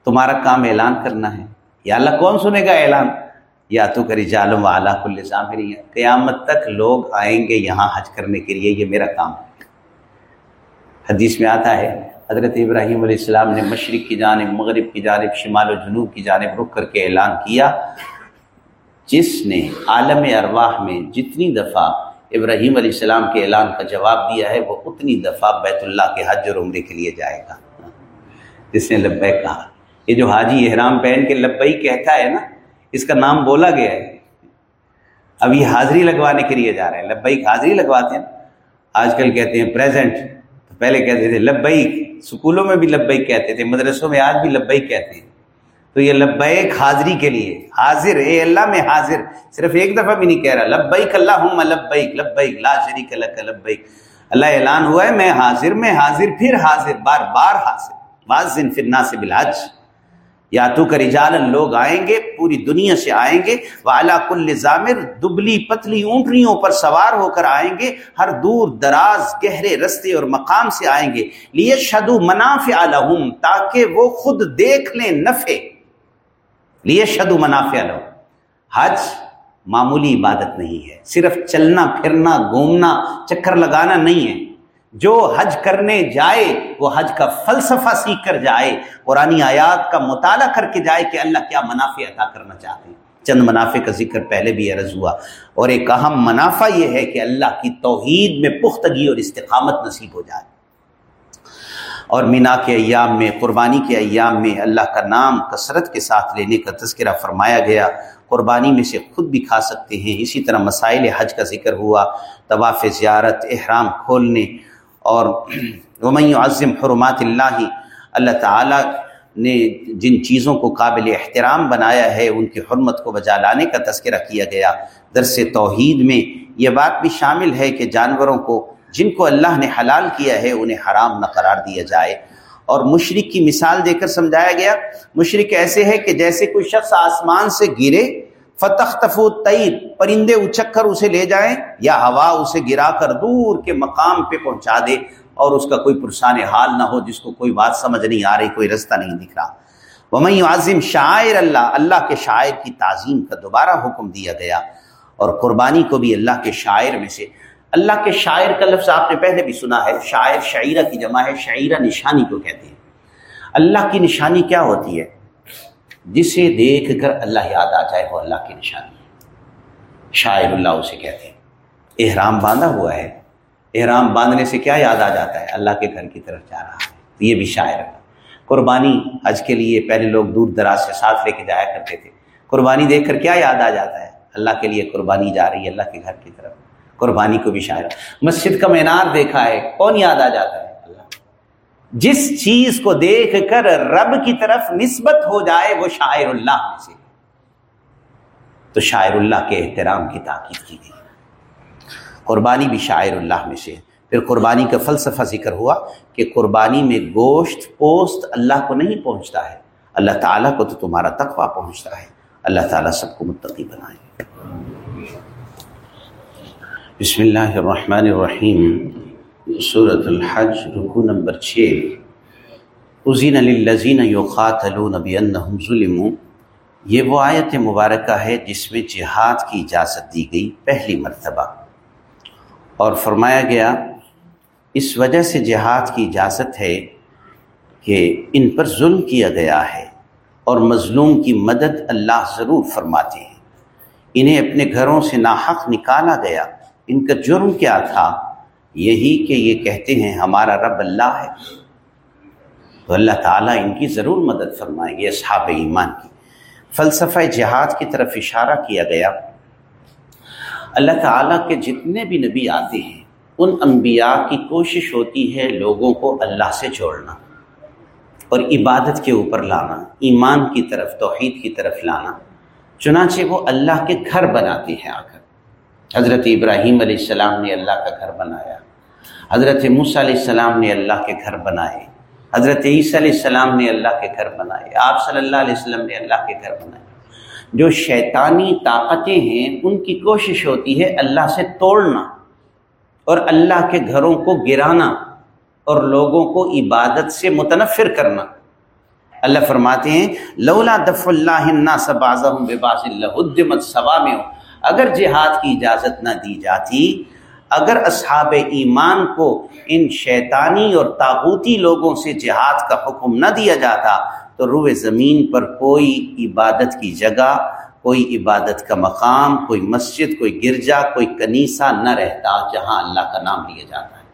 تمہارا کام اعلان کرنا ہے۔ یا اللہ کون سنے گا اعلان؟ یا تو کری جالم والا کل ظاہری قیامت تک لوگ آئیں گے یہاں حج کرنے کے لیے، یہ میرا کام ہے۔ حدیث میں آتا ہے، حضرت ابراہیم علیہ السلام نے مشرق کی جانب، مغرب کی جانب، شمال و جنوب کی جانب رک کر کے اعلان کیا۔ جس نے عالم ارواح میں جتنی دفعہ ابراہیم علیہ السلام کے اعلان کا جواب دیا ہے، وہ اتنی دفعہ بیت اللہ کے حج اور عمرے کے لیے جائے گا۔ جس نے لبئی کہا۔ یہ جو حاجی احرام پہن کے لبئی کہتا ہے نا، اس کا نام بولا گیا ہے۔ اب یہ حاضری لگوانے کے لیے جا رہے ہیں۔ لبئی حاضری لگواتے ہیں۔ آج کل کہتے ہیں پریزنٹ پہلے کہتے تھے لبئی اسکولوں میں بھی لبئی کہتے تھے، مدرسوں میں آج بھی لبئی کہتے ہیں۔ تو یہ لبیک حاضری کے لیے، حاضر، اے اللہ میں حاضر۔ صرف ایک دفعہ بھی نہیں کہہ رہا، لبیک اللہ ہوں لبیک لبیک، لا شریک لک لبیک۔ اللہ اعلان ہوا ہے، میں حاضر میں حاضر، پھر حاضر، بار بار حاضر۔ بعض دن پھر ناصب الحج یا تو کر اجالن لوگ آئیں گے، پوری دنیا سے آئیں گے۔ والا کل ضامر دبلی پتلی اونٹنیوں پر سوار ہو کر آئیں گے۔ ہر دور دراز، گہرے رستے اور مقام سے آئیں گے۔ لیے شدو منافع الحم تاکہ وہ خود دیکھ لیں نفے لیے شدو منافع الحم حج معمولی عبادت نہیں ہے۔ صرف چلنا، پھرنا، گھومنا، چکر لگانا نہیں ہے۔ جو حج کرنے جائے، وہ حج کا فلسفہ سیکھ کر جائے، قرآن آیات کا مطالعہ کر کے جائے کہ اللہ کیا منافع عطا کرنا چاہتے ہیں۔ چند منافع کا ذکر پہلے بھی عرض ہوا۔ اور ایک اہم منافع یہ ہے کہ اللہ کی توحید میں پختگی اور استقامت نصیب ہو جائے۔ اور مینا کے ایام میں، قربانی کے ایام میں اللہ کا نام کثرت کے ساتھ لینے کا تذکرہ فرمایا گیا۔ قربانی میں سے خود بھی کھا سکتے ہیں۔ اسی طرح مسائل حج کا ذکر ہوا، طواف زیارت، احرام کھولنے اور ومن عظم حرمات اللہ اللہ تعالیٰ نے جن چیزوں کو قابل احترام بنایا ہے، ان کی حرمت کو بجا لانے کا تذکرہ کیا گیا۔ درس توحید میں یہ بات بھی شامل ہے کہ جانوروں کو جن کو اللہ نے حلال کیا ہے انہیں حرام نہ قرار دیا جائے۔ اور مشرق کی مثال دے کر سمجھایا گیا، مشرق ایسے ہے کہ جیسے کوئی شخص آسمان سے گرے فتح تفو پرندے اچک کر اسے لے جائیں یا ہوا اسے گرا کر دور کے مقام پہ پہنچا دے اور اس کا کوئی پرسان حال نہ ہو جس کو کوئی بات سمجھ نہیں آ رہی، کوئی رستہ نہیں دکھ رہا۔ ومئی عظم شاعر اللہ اللہ کے شاعر کی تعظیم کا دوبارہ حکم دیا گیا۔ اور قربانی کو بھی اللہ کے شاعر میں سے اللہ کے شاعر کا لفظ آپ نے پہلے بھی سنا ہے، شاعر شاعرہ کی جمع ہے شاعرہ نشانی کو کہتے ہیں۔ اللہ کی نشانی کیا ہوتی ہے؟ جسے دیکھ کر اللہ یاد آ جائے، وہ اللہ کی نشانی شاعر اللہ اسے کہتے ہیں۔ احرام باندھا ہوا ہے۔ احرام باندھنے سے کیا یاد آ جاتا ہے؟ اللہ کے گھر کی طرف جا رہا ہے۔ تو یہ بھی شاعر ہے۔ قربانی حج کے لیے پہلے لوگ دور دراز سے ساتھ لے کے جایا کرتے تھے۔ قربانی دیکھ کر کیا یاد آ جاتا ہے؟ اللہ کے لیے قربانی جا رہی ہے، اللہ کے گھر کی طرف۔ قربانی کو بھی شاعر مسجد کا مینار دیکھا ہے، کون یاد آ جاتا ہے؟ جس چیز کو دیکھ کر رب کی طرف نسبت ہو جائے، وہ شاعر اللہ میں سے تو شاعر اللہ کے احترام کی تاکید کی گئی۔ قربانی بھی شاعر اللہ میں سے پھر قربانی کا فلسفہ ذکر ہوا کہ قربانی میں گوشت، پوست اللہ کو نہیں پہنچتا ہے۔ اللہ تعالیٰ کو تو تمہارا تقوی پہنچتا ہے۔ اللہ تعالیٰ سب کو متقی بنائے۔ بسم اللہ الرحمن الرحیم. صورت الحج رکو نمبر چھ. عظین للذین یقاتلون بانہم ظلموا. یہ وہ آیت مبارکہ ہے جس میں جہاد کی اجازت دی گئی پہلی مرتبہ. اور فرمایا گیا، اس وجہ سے جہاد کی اجازت ہے کہ ان پر ظلم کیا گیا ہے اور مظلوم کی مدد اللہ ضرور فرماتے ہیں۔ انہیں اپنے گھروں سے ناحق نکالا گیا۔ ان کا جرم کیا تھا؟ یہی کہ یہ کہتے ہیں، ہمارا رب اللہ ہے۔ تو اللہ تعالیٰ ان کی ضرور مدد فرمائیں گے اصحاب ایمان کی۔ فلسفہ جہاد کی طرف اشارہ کیا گیا۔ اللہ تعالیٰ کے جتنے بھی نبی آتے ہیں، ان انبیاء کی کوشش ہوتی ہے لوگوں کو اللہ سے جوڑنا اور عبادت کے اوپر لانا، ایمان کی طرف، توحید کی طرف لانا۔ چنانچہ وہ اللہ کے گھر بناتے ہیں آ کر حضرت ابراہیم علیہ السلام نے اللہ کا گھر بنایا۔ حضرت موسیٰ علیہ السلام نے اللہ کے گھر بنائے۔ حضرت عیسیٰ علیہ السلام نے اللہ کے گھر بنائے۔ آپ صلی اللہ علیہ وسلم نے اللہ کے گھر بنائے۔ جو شیطانی طاقتیں ہیں، ان کی کوشش ہوتی ہے اللہ سے توڑنا اور اللہ کے گھروں کو گرانا اور لوگوں کو عبادت سے متنفر کرنا۔ اللہ فرماتے ہیں، لولا دف اللہ سب اللہ صبا میں اگر جہاد کی اجازت نہ دی جاتی، اگر اصحاب ایمان کو ان شیطانی اور تاغوتی لوگوں سے جہاد کا حکم نہ دیا جاتا، تو روئے زمین پر کوئی عبادت کی جگہ، کوئی عبادت کا مقام، کوئی مسجد، کوئی گرجا، کوئی کنیسا نہ رہتا جہاں اللہ کا نام لیا جاتا ہے۔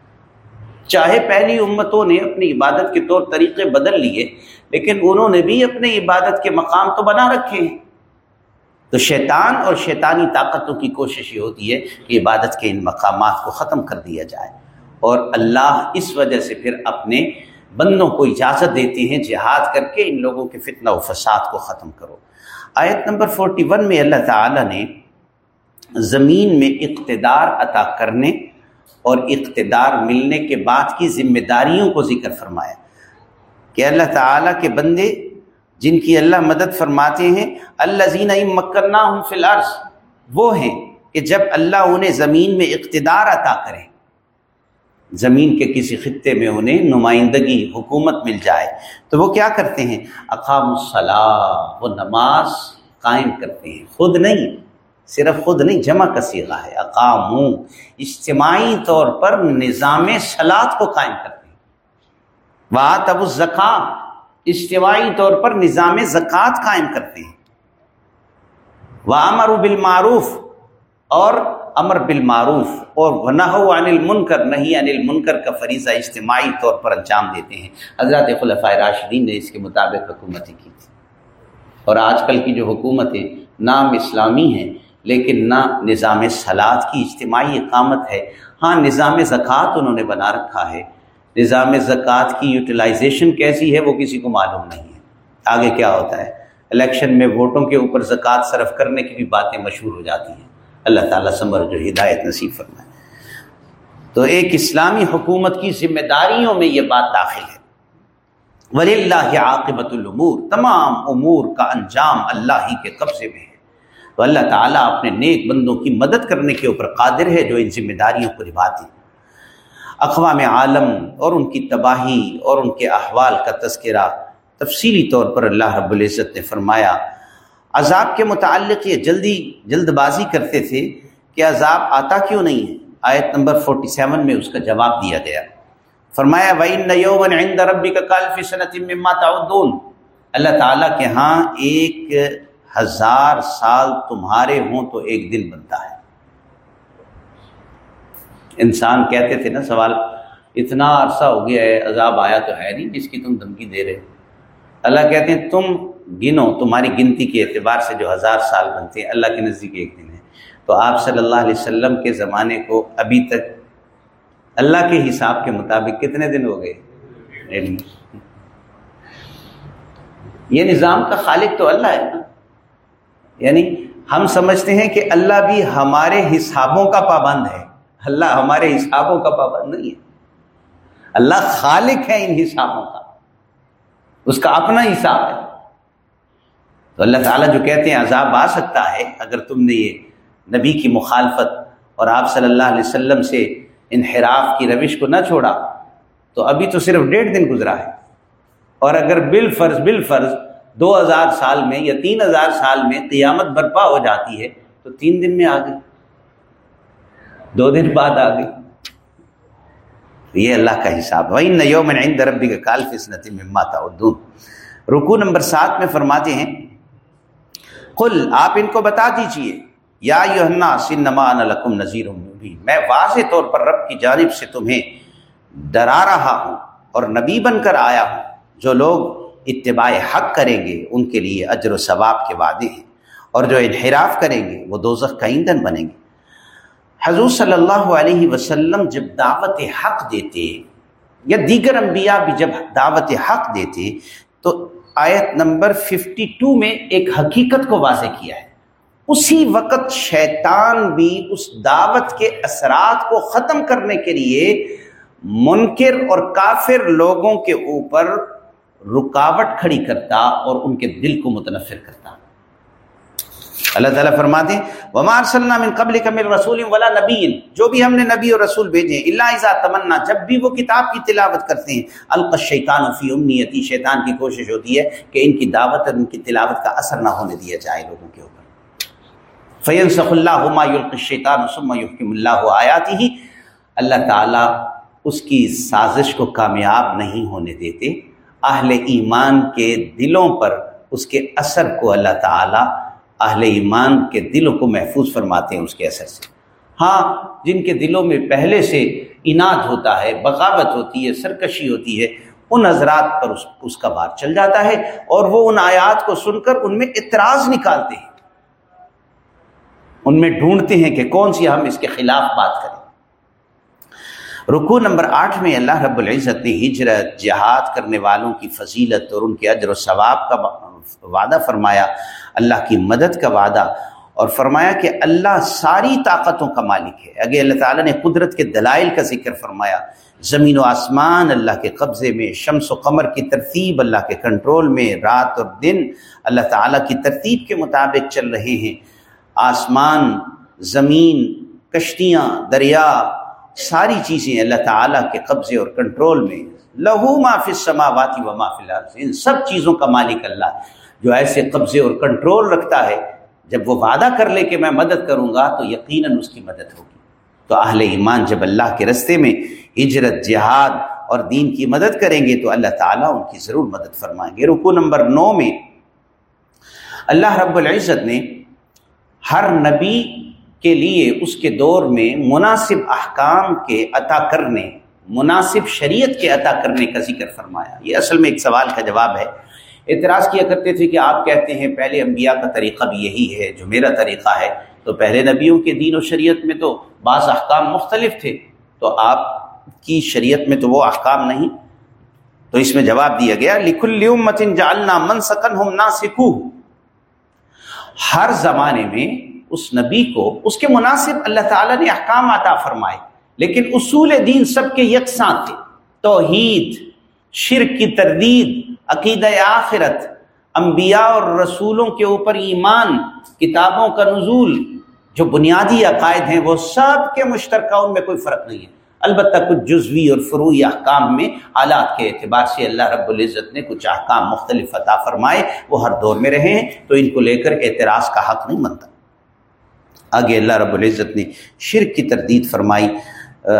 چاہے پہلی امتوں نے اپنی عبادت کے طور طریقے بدل لیے، لیکن انہوں نے بھی اپنے عبادت کے مقام تو بنا رکھے ہیں۔ تو شیطان اور شیطانی طاقتوں کی کوشش یہ ہوتی ہے کہ عبادت کے ان مقامات کو ختم کر دیا جائے اور اللہ اس وجہ سے پھر اپنے بندوں کو اجازت دیتے ہیں جہاد کر کے ان لوگوں کے فتنہ و فساد کو ختم کرو۔ آیت نمبر فورٹی ون میں اللہ تعالیٰ نے زمین میں اقتدار عطا کرنے اور اقتدار ملنے کے بعد کی ذمہ داریوں کو ذکر فرمایا کہ اللہ تعالیٰ کے بندے جن کی اللہ مدد فرماتے ہیں اللہ زین مکرنا ہوں فی وہ ہیں کہ جب اللہ انہیں زمین میں اقتدار عطا کرے۔ زمین کے کسی خطے میں انہیں نمائندگی، حکومت مل جائے۔ تو وہ کیا کرتے ہیں؟ اقام الصلاح وہ نماز قائم کرتے ہیں۔ خود نہیں، صرف خود نہیں، جمع کا ہے۔ اقام اجتماعی طور پر نظام سلاد کو قائم کرتے ہیں۔ وہ تب الزکام اجتماعی طور پر نظام زکوٰۃ قائم کرتے ہیں۔ وہ امر بالمعروف اور امر بالمعروف اور نہ عن المنکر نہیں انل منکر کا فریضہ اجتماعی طور پر انجام دیتے ہیں۔ حضرت خلفۂ راشدین نے اس کے مطابق حکومتیں کی تھی۔ اور آج کل کی جو حکومتیں نام اسلامی ہیں، لیکن نہ نظام سلاد کی اجتماعی اقامت ہے ہاں نظام زکوٰۃ انہوں نے بنا رکھا ہے۔ نظام زکوٰۃ کی یوٹیلائزیشن کیسی ہے وہ کسی کو معلوم نہیں ہے۔ آگے کیا ہوتا ہے؟ الیکشن میں ووٹوں کے اوپر زکوٰۃ صرف کرنے کی بھی باتیں مشہور ہو جاتی ہیں۔ اللہ تعالیٰ سمر جو ہدایت نصیب فرمائے۔ تو ایک اسلامی حکومت کی ذمہ داریوں میں یہ بات داخل ہے۔ ولی اللہ عاقبۃ العمور تمام امور کا انجام اللہ ہی کے قبضے میں ہے۔ تو اللہ تعالیٰ اپنے نیک بندوں کی مدد کرنے کے اوپر قادر ہے جو ان ذمہ داریوں کو نبھاتے اقوام عالم اور ان کی تباہی اور ان کے احوال کا تذکرہ تفصیلی طور پر اللہ رب العزت نے فرمایا۔ عذاب کے متعلق یہ جلدی جلد بازی کرتے تھے کہ عذاب آتا کیوں نہیں ہے؟ آیت نمبر 47 میں اس کا جواب دیا گیا۔ فرمایا، وَإِنَّ رَبِّكَ كَالْفِ سَنَةٍ مِّمَّا تَعُدُّونَ۔ اللہ تعالیٰ کے ہاں ایک ہزار سال تمہارے ہوں تو ایک دن بنتا ہے۔ انسان کہتے تھے نا، سوال، اتنا عرصہ ہو گیا ہے، عذاب آیا تو ہے نہیں جس کی تم دھمکی دے رہے اللہ کہتے ہیں، تم گنو، تمہاری گنتی کے اعتبار سے جو ہزار سال بنتے ہیں، اللہ کے نزدیک ایک دن ہے۔ تو آپ صلی اللہ علیہ وسلم کے زمانے کو ابھی تک اللہ کے حساب کے مطابق کتنے دن ہو گئے؟ یہ نظام کا خالق تو اللہ ہے نا۔ یعنی ہم سمجھتے ہیں کہ اللہ بھی ہمارے حسابوں کا پابند ہے۔ اللہ ہمارے حسابوں کا پابند نہیں ہے۔ اللہ خالق ہے ان حسابوں کا۔ اس کا اپنا حساب ہے۔ تو اللہ تعالیٰ جو کہتے ہیں عذاب آ سکتا ہے اگر تم نے یہ نبی کی مخالفت اور آپ صلی اللہ علیہ وسلم سے انحراف کی روش کو نہ چھوڑا، تو ابھی تو صرف ڈیڑھ دن گزرا ہے۔ اور اگر بال فرض بال فرض دو ہزار سال میں یا تین ہزار سال میں قیامت برپا ہو جاتی ہے، تو تین دن میں آ گئی دو دن بعد آ گئی۔ یہ اللہ کا حساب وہی نیو میں دربی کا کال فسنتی میں رکو نمبر سات میں فرماتے ہیں کل آپ ان کو بتا دیجیے، یا یوحنا سنما لکم نذیر میں واضح طور پر رب کی جانب سے تمہیں ڈرا رہا ہوں اور نبی بن کر آیا ہوں۔ جو لوگ اتباع حق کریں گے، ان کے لیے اجر و ثواب کے وعدے ہیں۔ اور جو انحراف کریں گے، وہ دوزخ کا ایندھن بنیں گے۔ حضور صلی اللہ علیہ وسلم جب دعوت حق دیتے یا دیگر انبیاء بھی جب دعوت حق دیتے، تو آیت نمبر 52 میں ایک حقیقت کو واضح کیا ہے۔ اسی وقت شیطان بھی اس دعوت کے اثرات کو ختم کرنے کے لیے منکر اور کافر لوگوں کے اوپر رکاوٹ کھڑی کرتا اور ان کے دل کو متنفر کرتا۔ اللہ تعالیٰ فرماتے ہیں قبل کمل رسول ولا نبی جو بھی ہم نے نبی اور رسول بھیجے اللہ تمنا۔ جب بھی وہ کتاب کی تلاوت کرتے ہیں الق شیطان فی امنیتی شیطان کی کوشش ہوتی ہے کہ ان کی دعوت اور ان کی تلاوت کا اثر نہ ہونے دیا جائے لوگوں کے اوپر۔ فیم صح اللہ شیطان یحکم اللہ آیاتی ہی اللہ تعالیٰ اس کی سازش کو کامیاب نہیں ہونے دیتے۔ اہل ایمان کے دلوں پر اس کے اثر کو اللہ تعالیٰ اہل ایمان کے دلوں کو محفوظ فرماتے ہیں اس کے اثر سے۔ ہاں جن کے دلوں میں پہلے سے انعد ہوتا ہے، بغاوت ہوتی ہے، سرکشی ہوتی ہے، ان حضرات پر اس اس کا بار چل جاتا ہے اور وہ ان آیات کو سن کر ان میں اعتراض نکالتے ہیں۔ ان میں ڈھونڈتے ہیں کہ کون سی ہم اس کے خلاف بات کریں۔ رکو نمبر آٹھ میں اللہ رب العزت نے ہجرت، جہاد کرنے والوں کی فضیلت اور ان کے اجر و ثواب کا وعدہ فرمایا، اللہ کی مدد کا وعدہ اور فرمایا کہ اللہ ساری طاقتوں کا مالک ہے۔ اگے اللہ تعالیٰ نے قدرت کے دلائل کا ذکر فرمایا۔ زمین و آسمان اللہ کے قبضے میں، شمس و قمر کی ترتیب اللہ کے کنٹرول میں، رات اور دن اللہ تعالیٰ کی ترتیب کے مطابق چل رہے ہیں۔ آسمان، زمین، کشتیاں، دریا ساری چیزیں اللہ تعالیٰ کے قبضے اور کنٹرول میں لہو معاف سماواتی و الارض، ان سب چیزوں کا مالک اللہ جو ایسے قبضے اور کنٹرول رکھتا ہے، جب وہ وعدہ کر لے کہ میں مدد کروں گا تو یقیناً اس کی مدد ہوگی۔ تو اہل ایمان جب اللہ کے رستے میں ہجرت، جہاد اور دین کی مدد کریں گے تو اللہ تعالیٰ ان کی ضرور مدد فرمائیں گے۔ رکو نمبر نو میں اللہ رب العزت نے ہر نبی کے لیے اس کے دور میں مناسب احکام کے عطا کرنے، مناسب شریعت کے عطا کرنے کا ذکر فرمایا۔ یہ اصل میں ایک سوال کا جواب ہے۔ اعتراض کیا کرتے تھے کہ آپ کہتے ہیں پہلے انبیاء کا طریقہ بھی یہی ہے، جو میرا طریقہ ہے، تو پہلے نبیوں کے دین و شریعت میں تو بعض احکام مختلف تھے، تو آپ کی شریعت میں تو وہ احکام نہیں۔ تو اس میں جواب دیا گیا لکھ المتن جالنا من سکن ہم نہ سکھو ہر زمانے میں اس نبی کو، اس کے مناسب اللہ تعالیٰ نے احکام عطا فرمائے، لیکن اصول دین سب کے یکساں تھے۔ توحید، شرک کی تردید عقید آخرت، انبیاء اور رسولوں کے اوپر ایمان، کتابوں کا نزول، جو بنیادی عقائد ہیں، وہ سب کے مشترکہ، ان میں کوئی فرق نہیں ہے۔ البتہ کچھ جزوی اور فروئی احکام میں آلات کے اعتبار سے اللہ رب العزت نے کچھ احکام مختلف عطا فرمائے، وہ ہر دور میں رہے ہیں تو ان کو لے کر اعتراض کا حق نہیں بنتا۔ آگے اللہ رب العزت نے شرک کی تردید فرمائی۔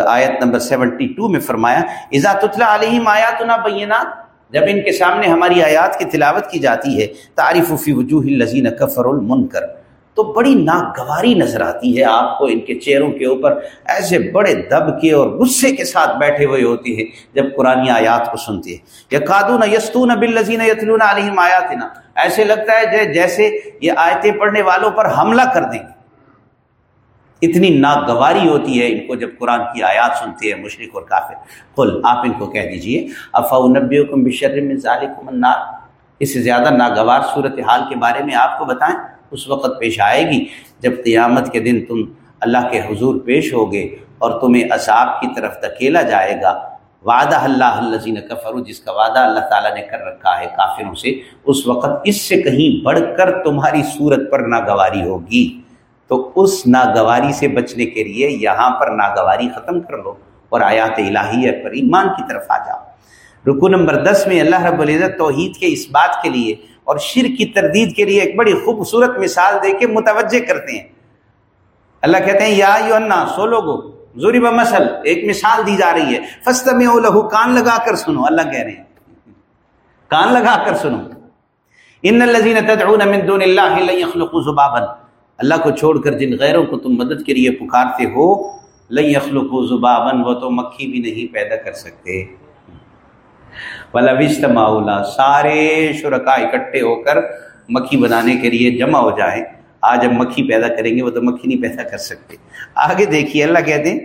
آیت نمبر سیونٹی ٹو میں فرمایا تطلع علیہم آیاتنا بینات جب ان کے سامنے ہماری آیات کی تلاوت کی جاتی ہے تعریف فی وجوہ الذین کفر المنکر تو بڑی ناگواری نظر آتی ہے، آپ کو ان کے چہروں کے اوپر ایسے بڑے دب کے اور غصے کے ساتھ بیٹھے ہوئے ہوتے ہیں جب قرآن آیات کو سنتے ہیں۔ یا قادون یستون بالذین یتلون علیہم آیاتنا ایسے لگتا ہے جیسے یہ آیتیں پڑھنے والوں پر حملہ کر دیں۔ گے اتنی ناگواری ہوتی ہے ان کو جب قرآن کی آیات سنتے ہیں مشرق اور کافر۔ قل، آپ ان کو کہہ دیجیے افا نبی کم بشر ذالکم النار۔ اس سے زیادہ ناگوار صورت حال کے بارے میں آپ کو بتائیں، اس وقت پیش آئے گی جب قیامت کے دن تم اللہ کے حضور پیش ہوگے اور تمہیں عذاب کی طرف دھکیلا جائے گا۔ وعدہ اللہ الزین کفرو جس کا وعدہ اللہ تعالیٰ نے کر رکھا ہے کافروں سے، اس وقت اس سے کہیں بڑھ کر تمہاری صورت پر ناگواری ہوگی۔ تو اس ناگواری سے بچنے کے لیے یہاں پر ناگواری ختم کر لو اور آیات الہیہ پر ایمان کی طرف آ جاؤ۔ رکو نمبر دس میں اللہ رب العزت توحید کے اس بات کے لیے اور شر کی تردید کے لیے ایک بڑی خوبصورت مثال دے کے متوجہ کرتے ہیں۔ اللہ کہتے ہیں، یا یو انا سو لوگو زوری مسل ایک مثال دی جا رہی ہے۔ فسط میں او لہو کان لگا کر سنو۔ اللہ کہہ رہے ہیں۔ کان لگا کر سنو۔ ان الذين تدعون من دون الله لن يخلقوا ذبابا۔ اللہ کو چھوڑ کر جن غیروں کو تم مدد کے لیے پکارتے ہو لئی اخلوق و زبابن وہ تو مکھی بھی نہیں پیدا کر سکتے۔ اولا سارے شرکا اکٹھے ہو کر مکھی بنانے کے لیے جمع ہو جائیں۔ آج ہم مکھی پیدا کریں گے، وہ تو مکھی نہیں پیدا کر سکتے۔ آگے دیکھیے، اللہ کہتے ہیں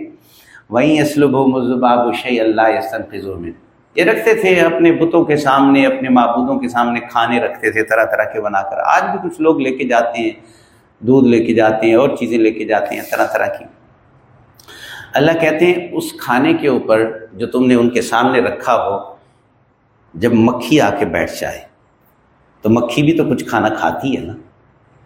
وہیں اسلوب و مذباب شی اللہ میں یہ رکھتے تھے اپنے بتوں کے سامنے، اپنے معبودوں کے سامنے کھانے رکھتے تھے، طرح طرح کے بنا کر۔ آج بھی کچھ لوگ لے کے جاتے ہیں۔ دودھ لے کے جاتے ہیں اور چیزیں لے کے جاتے ہیں، طرح طرح کی۔ اللہ کہتے ہیں، اس کھانے کے اوپر جو تم نے ان کے سامنے رکھا ہو، جب مکھی آ کے بیٹھ جائے، تو مکھی بھی تو کچھ کھانا کھاتی ہے نا۔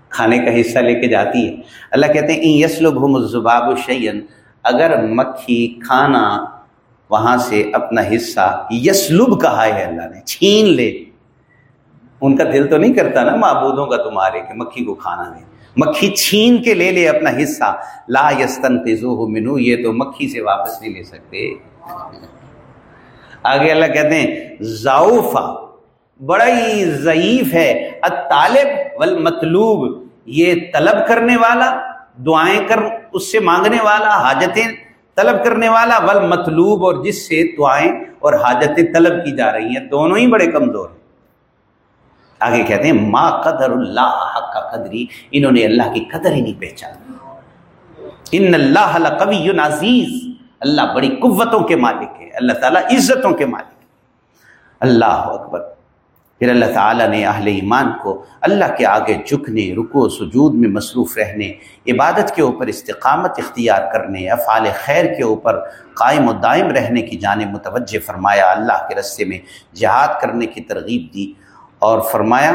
کھانے کا حصہ لے کے جاتی ہے۔ اللہ کہتے ہیں یسلب ہم الزباب الشین اگر مکھی کھانا وہاں سے اپنا حصہ یسلب کہا ہے اللہ نے، چھین لے۔ ان کا دل تو نہیں کرتا نا معبودوں کا تمہارے کہ مکھی کو کھانا دے۔ مکھی چھین کے لے لے اپنا حصہ۔ لا یستن تیزو منو یہ تو مکھی سے واپس نہیں لے سکتے۔ آگے اللہ کہتے ہیں ضعفا بڑا ہی ضعیف ہے۔ طالب والمطلوب، یہ طلب کرنے والا، دعائیں کر، اس سے مانگنے والا، حاجتیں طلب کرنے والا ول مطلوب اور جس سے دعائیں اور حاجتیں طلب کی جا رہی ہیں۔ دونوں ہی بڑے کمزور ہیں۔ آگے کہتے ہیں، ما قدر اللہ حق کا قدری انہوں نے اللہ کی قدر ہی نہیں پہچان ان اللہ قوی عزیز اللہ بڑی قوتوں کے مالک ہے۔ اللہ تعالیٰ عزتوں کے مالک ہے۔ اللہ اکبر۔ پھر اللہ تعالیٰ نے اہل ایمان کو اللہ کے آگے جھکنے رکو سجود میں مصروف رہنے، عبادت کے اوپر استقامت اختیار کرنے، افعال خیر کے اوپر قائم و دائم رہنے کی جانب متوجہ فرمایا، اللہ کے رستے میں جہاد کرنے کی ترغیب دی۔ اور فرمایا،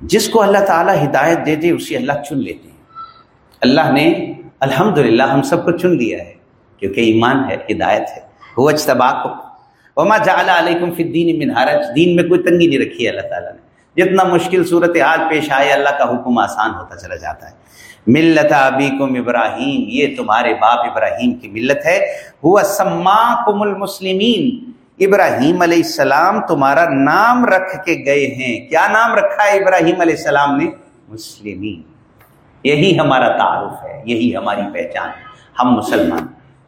جس کو اللہ تعالیٰ ہدایت دے دے اسے اللہ چن لیتے ہیں۔ اللہ نے الحمد ہم سب کو چن لیا ہے، کیونکہ ایمان ہے، ہدایت ہے۔ وہ اجتبا کو وما جعل علیکم فی الدین من حرج۔ دین میں کوئی تنگی نہیں رکھی ہے اللہ تعالیٰ نے۔ جتنا مشکل صورت حال پیش آئے، اللہ کا حکم آسان ہوتا چلا جاتا ہے۔ ملت ابیکم ابراہیم، یہ تمہارے باپ ابراہیم کی ملت ہے۔ ہوا سماکم المسلمین۔ ابراہیم علیہ السلام تمہارا نام رکھ کے گئے ہیں۔ کیا نام رکھا ہے ابراہیم علیہ السلام نے؟ مسلمین۔ یہی ہمارا تعارف ہے، یہی ہماری پہچان ہم مسلمان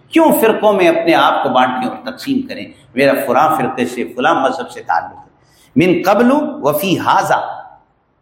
کیوں فرقوں میں اپنے آپ کو بانٹیں اور تقسیم کریں؟ میرا فلاں فرقے سے، فلاں مذہب سے تعلق ہے۔ من قبل وفی حاضہ،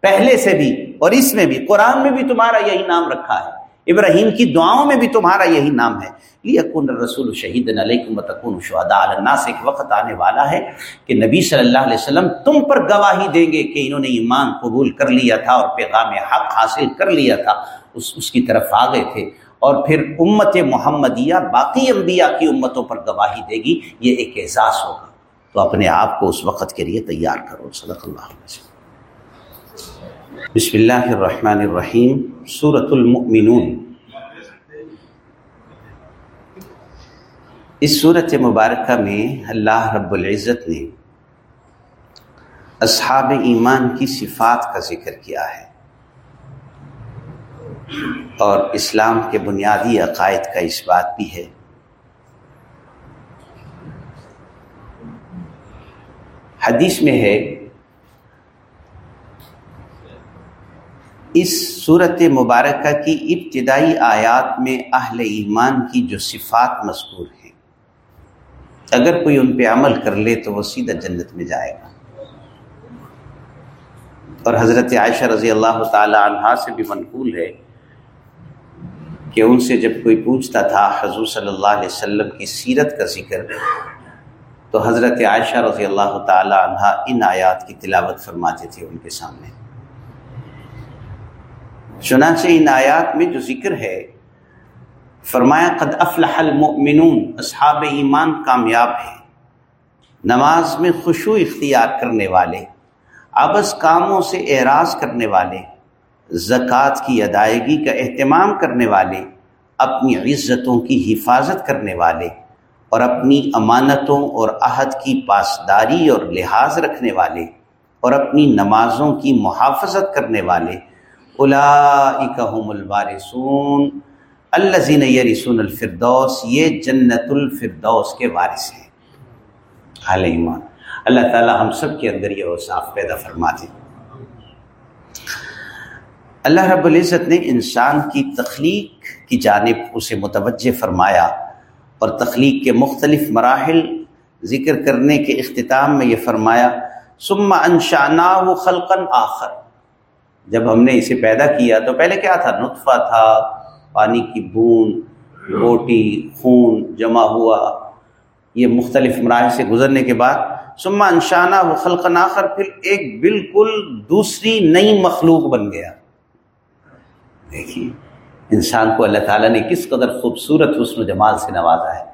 پہلے سے بھی اور اس میں بھی، قرآن میں بھی تمہارا یہی نام رکھا ہے۔ ابراہیم کی دعاؤں میں بھی تمہارا یہی نام ہے۔ لیکن رسول شہید علیکم تکن شہدا الناس۔ ایک وقت آنے والا ہے کہ نبی صلی اللہ علیہ وسلم تم پر گواہی دیں گے کہ انہوں نے ایمان قبول کر لیا تھا اور پیغام حق حاصل کر لیا تھا۔ اس اس کی طرف آ گئے تھے۔ اور پھر امت محمدیہ، باقی انبیاء کی امتوں پر گواہی دے گی۔ یہ ایک احساس ہوگا۔ تو اپنے آپ کو اس وقت کے لیے تیار کرو۔ صدق اللہ علیہ بسم اللہ الرحمن الرحیم سورت المؤمنون۔ اس صورت مبارکہ میں اللہ رب العزت نے اصحاب ایمان کی صفات کا ذکر کیا ہے اور اسلام کے بنیادی عقائد کا اس بات بھی ہے۔ حدیث میں ہے اس صورت مبارکہ کی ابتدائی آیات میں اہل ایمان کی جو صفات مذکور ہیں۔ اگر کوئی ان پہ عمل کر لے تو وہ سیدھا جنت میں جائے گا۔ اور حضرت عائشہ رضی اللہ تعالی عنہ سے بھی منقول ہے کہ ان سے جب کوئی پوچھتا تھا حضور صلی اللہ علیہ وسلم کی سیرت کا ذکر، تو حضرت عائشہ رضی اللہ تعالی عنہ ان آیات کی تلاوت فرماتے تھے ان کے سامنے۔ چنانچہ ان آیات میں جو ذکر ہے، فرمایا، قد افلح المؤمنون، اصحاب ایمان کامیاب ہے نماز میں خوشو اختیار کرنے والے آبس کاموں سے اعراض کرنے والے، زکوٰۃ کی ادائیگی کا اہتمام کرنے والے، اپنی عزتوں کی حفاظت کرنے والے، اور اپنی امانتوں اور عہد کی پاسداری اور لحاظ رکھنے والے، اور اپنی نمازوں کی محافظت کرنے والے الاکم الوارثون الزین یرسون الفردوس، یہ جنت الفردوس کے وارث ہیں۔ حال ایمان۔ اللہ تعالی ہم سب کے اندر یہ صاف پیدا فرما دیں اللہ رب العزت نے انسان کی تخلیق کی جانب اسے متوجہ فرمایا اور تخلیق کے مختلف مراحل ذکر کرنے کے اختتام میں یہ فرمایا سما انشانہ و خلقن آخر۔ جب ہم نے اسے پیدا کیا تو پہلے کیا تھا؟ نطفہ تھا، پانی کی بوند، روٹی، خون جمع ہوا۔ یہ مختلف مراحل سے گزرنے کے بعد سما انشانہ و خلقن آخر، پھر ایک بالکل دوسری نئی مخلوق بن گیا۔ دیکھیے، انسان کو اللہ تعالیٰ نے کس قدر خوبصورت حسن و جمال سے نوازا ہے۔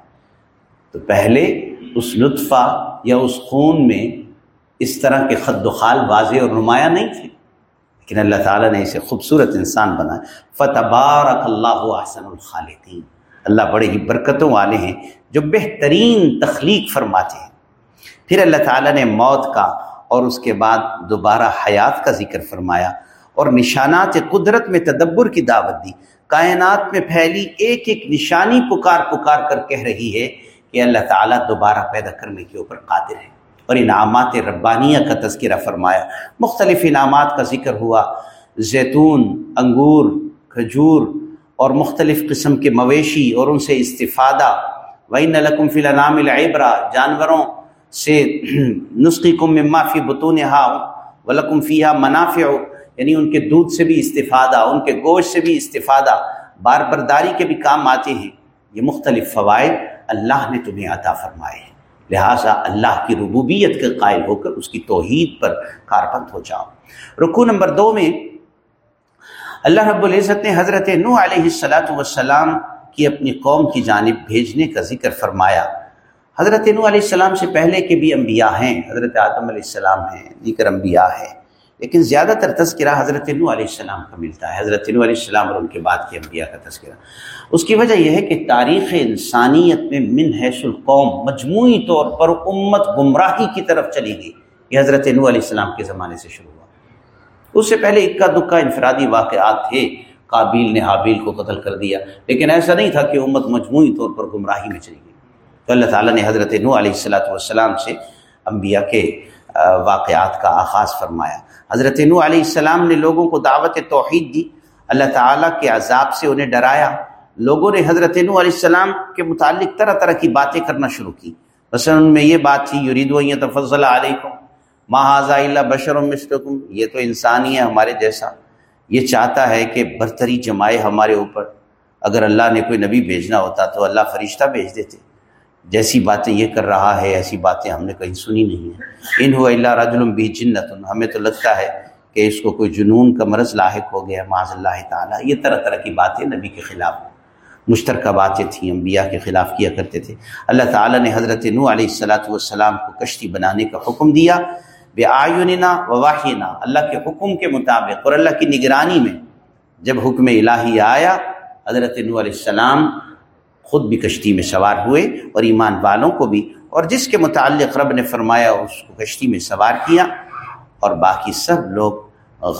تو پہلے اس لطفہ یا اس خون میں اس طرح کے خد و خال واضح اور نمایاں نہیں تھے۔ لیکن اللہ تعالیٰ نے اسے خوبصورت انسان بنا۔ فتبارک اللہ احسن الخالقین۔ اللہ بڑے ہی برکتوں والے ہیں جو بہترین تخلیق فرماتے ہیں۔ پھر اللہ تعالیٰ نے موت کا اور اس کے بعد دوبارہ حیات کا ذکر فرمایا اور نشانات قدرت میں تدبر کی دعوت دی۔ کائنات میں پھیلی ایک ایک نشانی پکار پکار کر کہہ رہی ہے کہ اللہ تعالیٰ دوبارہ پیدا کرنے کے اوپر قادر ہے۔ اور انعامات ربانیہ کا تذکرہ فرمایا۔ مختلف انعامات کا ذکر ہوا۔ زیتون، انگور، کھجور اور مختلف قسم کے مویشی اور ان سے استفادہ۔ وہی نلکم فی النام العبرا جانوروں سے نسخی کم معافی بتون ہا ولکم فیحہ منافع یعنی ان کے دودھ سے بھی استفادہ، ان کے گوشت سے بھی استفادہ۔ بار برداری کے بھی کام آتے ہیں۔ یہ مختلف فوائد اللہ نے تمہیں عطا فرمائے ہیں۔ لہٰذا اللہ کی ربوبیت کے قائل ہو کر اس کی توحید پر کاربند ہو جاؤ۔ رکو نمبر دو میں اللہ رب العزت نے حضرت نو علیہ السلاۃ والسلام کی اپنی قوم کی جانب بھیجنے کا ذکر فرمایا۔ حضرت نو علیہ السلام سے پہلے کے بھی انبیاء ہیں، حضرت آدم علیہ السلام ہیں، دیگر انبیاء ہیں۔ لیکن زیادہ تر تذکرہ حضرت نو علیہ السلام کا ملتا ہے۔ حضرت نو علیہ السلام اور ان کے بعد کے انبیاء کا تذکرہ۔ اس کی وجہ یہ ہے کہ تاریخ انسانیت میں من حیث القوم مجموعی طور پر امت گمراہی کی طرف چلی گئی۔ یہ حضرت نو علیہ السلام کے زمانے سے شروع ہوا۔ اس سے پہلے اکا دکا انفرادی واقعات تھے۔ قابیل نے حابیل کو قتل کر دیا۔ لیکن ایسا نہیں تھا کہ امت مجموعی طور پر گمراہی میں چلی گئی۔ تو اللہ تعالیٰ نے حضرت نو علیہ السلاۃ والسلام سے انبیاء کے واقعات کا آغاز فرمایا۔ حضرت نو علیہ السلام نے لوگوں کو دعوت توحید دی۔ اللہ تعالیٰ کے عذاب سے انہیں ڈرایا۔ لوگوں نے حضرت نو علیہ السلام کے متعلق طرح طرح کی باتیں کرنا شروع کی۔ مثلا ان میں یہ بات تھی یرید و تفضل علیکم محاذہ اللہ بشر مشرقم یہ تو انسان ہی ہے ہمارے جیسا۔ یہ چاہتا ہے کہ برتری جمائے ہمارے اوپر۔ اگر اللہ نے کوئی نبی بھیجنا ہوتا تو اللہ فرشتہ بھیج دیتے۔ جیسی باتیں یہ کر رہا ہے، ایسی باتیں ہم نے کہیں سنی نہیں ہیں۔ ان ہو اللہ رجل بھی جنت ہمیں تو لگتا ہے کہ اس کو کوئی جنون کا مرض لاحق ہو گیا، معاذ اللہ تعالیٰ۔ یہ طرح طرح کی باتیں نبی کے خلاف، مشترکہ باتیں تھیں، انبیاء کے خلاف کیا کرتے تھے۔ اللہ تعالیٰ نے حضرت نو علیہ السلاۃ والسلام کو کشتی بنانے کا حکم دیا بے آیوننا و واحینہ اللہ کے حکم کے مطابق اور اللہ کی نگرانی میں جب حکم الہی آیا، حضرت نو علیہ السلام خود بھی کشتی میں سوار ہوئے اور ایمان والوں کو بھی، اور جس کے متعلق رب نے فرمایا، اس کو کشتی میں سوار کیا اور باقی سب لوگ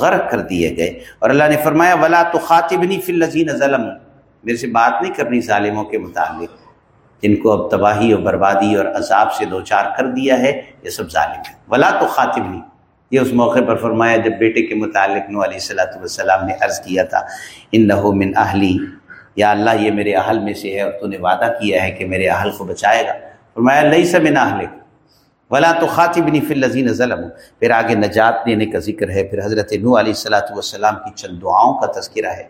غرق کر دیے گئے۔ اور اللہ نے فرمایا، ولا تو خاطبنی فی الزین ظلم میرے سے بات نہیں کرنی ظالموں کے متعلق۔ جن کو اب تباہی اور بربادی اور عذاب سے دو چار کر دیا ہے، یہ سب ظالم ہے ولا تو خاطب نہیں یہ اس موقع پر فرمایا، جب بیٹے کے متعلق نو علیہ صلاۃ والسلام نے عرض کیا تھا ان لہو من اہلی یا اللہ یہ میرے اہل میں سے ہے اور تو نے وعدہ کیا ہے کہ میرے اہل کو بچائے گا۔ فرمایا اللہ سے من اہل ولا تو خاطب نہیں فی الزین ظلم پھر آگے نجات دینے کا ذکر ہے۔ پھر حضرت نو علیہ صلاۃ والسلام کی چند دعاؤں کا تذکرہ ہے۔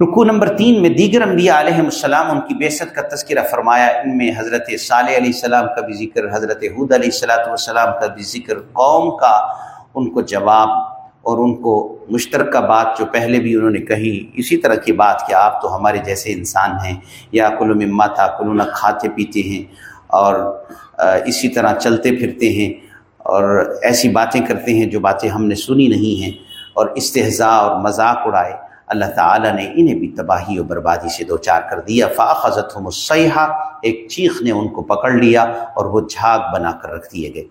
رکو نمبر تین میں دیگر انبیاء علیہ السلام، ان کی بیست کا تذکرہ فرمایا۔ ان میں حضرت صالح علیہ السلام کا بھی ذکر، حضرت حود علیہ السلاۃ والسلام کا بھی ذکر۔ قوم کا ان کو جواب اور ان کو مشترکہ بات جو پہلے بھی انہوں نے کہی، اسی طرح کی بات کہ آپ تو ہمارے جیسے انسان ہیں، یا کلو مما تھا، کلو نہ کھاتے پیتے ہیں اور اسی طرح چلتے پھرتے ہیں اور ایسی باتیں کرتے ہیں جو باتیں ہم نے سنی نہیں ہیں اور استحضاء اور مذاق اڑائے۔ اللہ تعالیٰ نے انہیں بھی تباہی و بربادی سے دو چار کر دیا۔ فاخذت ہم ایک چیخ نے ان کو پکڑ لیا اور وہ جھاگ بنا کر رکھ دیے گئے۔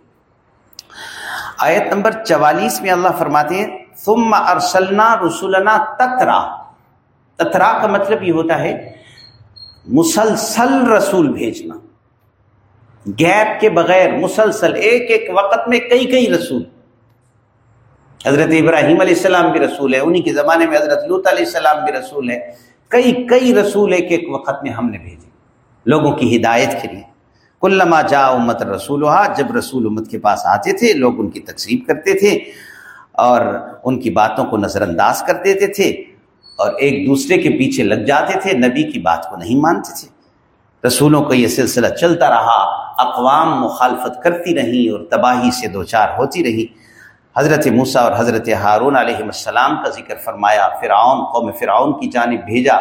آیت نمبر چوالیس میں اللہ فرماتے ہیں، ثم ارسلنا رسولنا تترا۔ تترا کا مطلب یہ ہوتا ہے، مسلسل رسول بھیجنا۔ گیپ کے بغیر، مسلسل، ایک ایک وقت میں کئی کئی رسول۔ حضرت ابراہیم علیہ السلام بھی رسول ہے، انہی کے زمانے میں حضرت لوت علیہ السلام بھی رسول ہے۔ کئی کئی رسول ایک ایک وقت میں ہم نے بھیجے، لوگوں کی ہدایت کے لیے۔ کلما جا امت رسول جب رسول امت کے پاس آتے تھے، لوگ ان کی تقسیم کرتے تھے اور ان کی باتوں کو نظر انداز کر دیتے تھے اور ایک دوسرے کے پیچھے لگ جاتے تھے، نبی کی بات کو نہیں مانتے تھے۔ رسولوں کا یہ سلسلہ چلتا رہا، اقوام مخالفت کرتی رہیں اور تباہی سے دو چار ہوتی رہی۔ حضرت موسیٰ اور حضرت ہارون علیہ السلام کا ذکر فرمایا، فرعون، قوم فرعون کی جانب بھیجا۔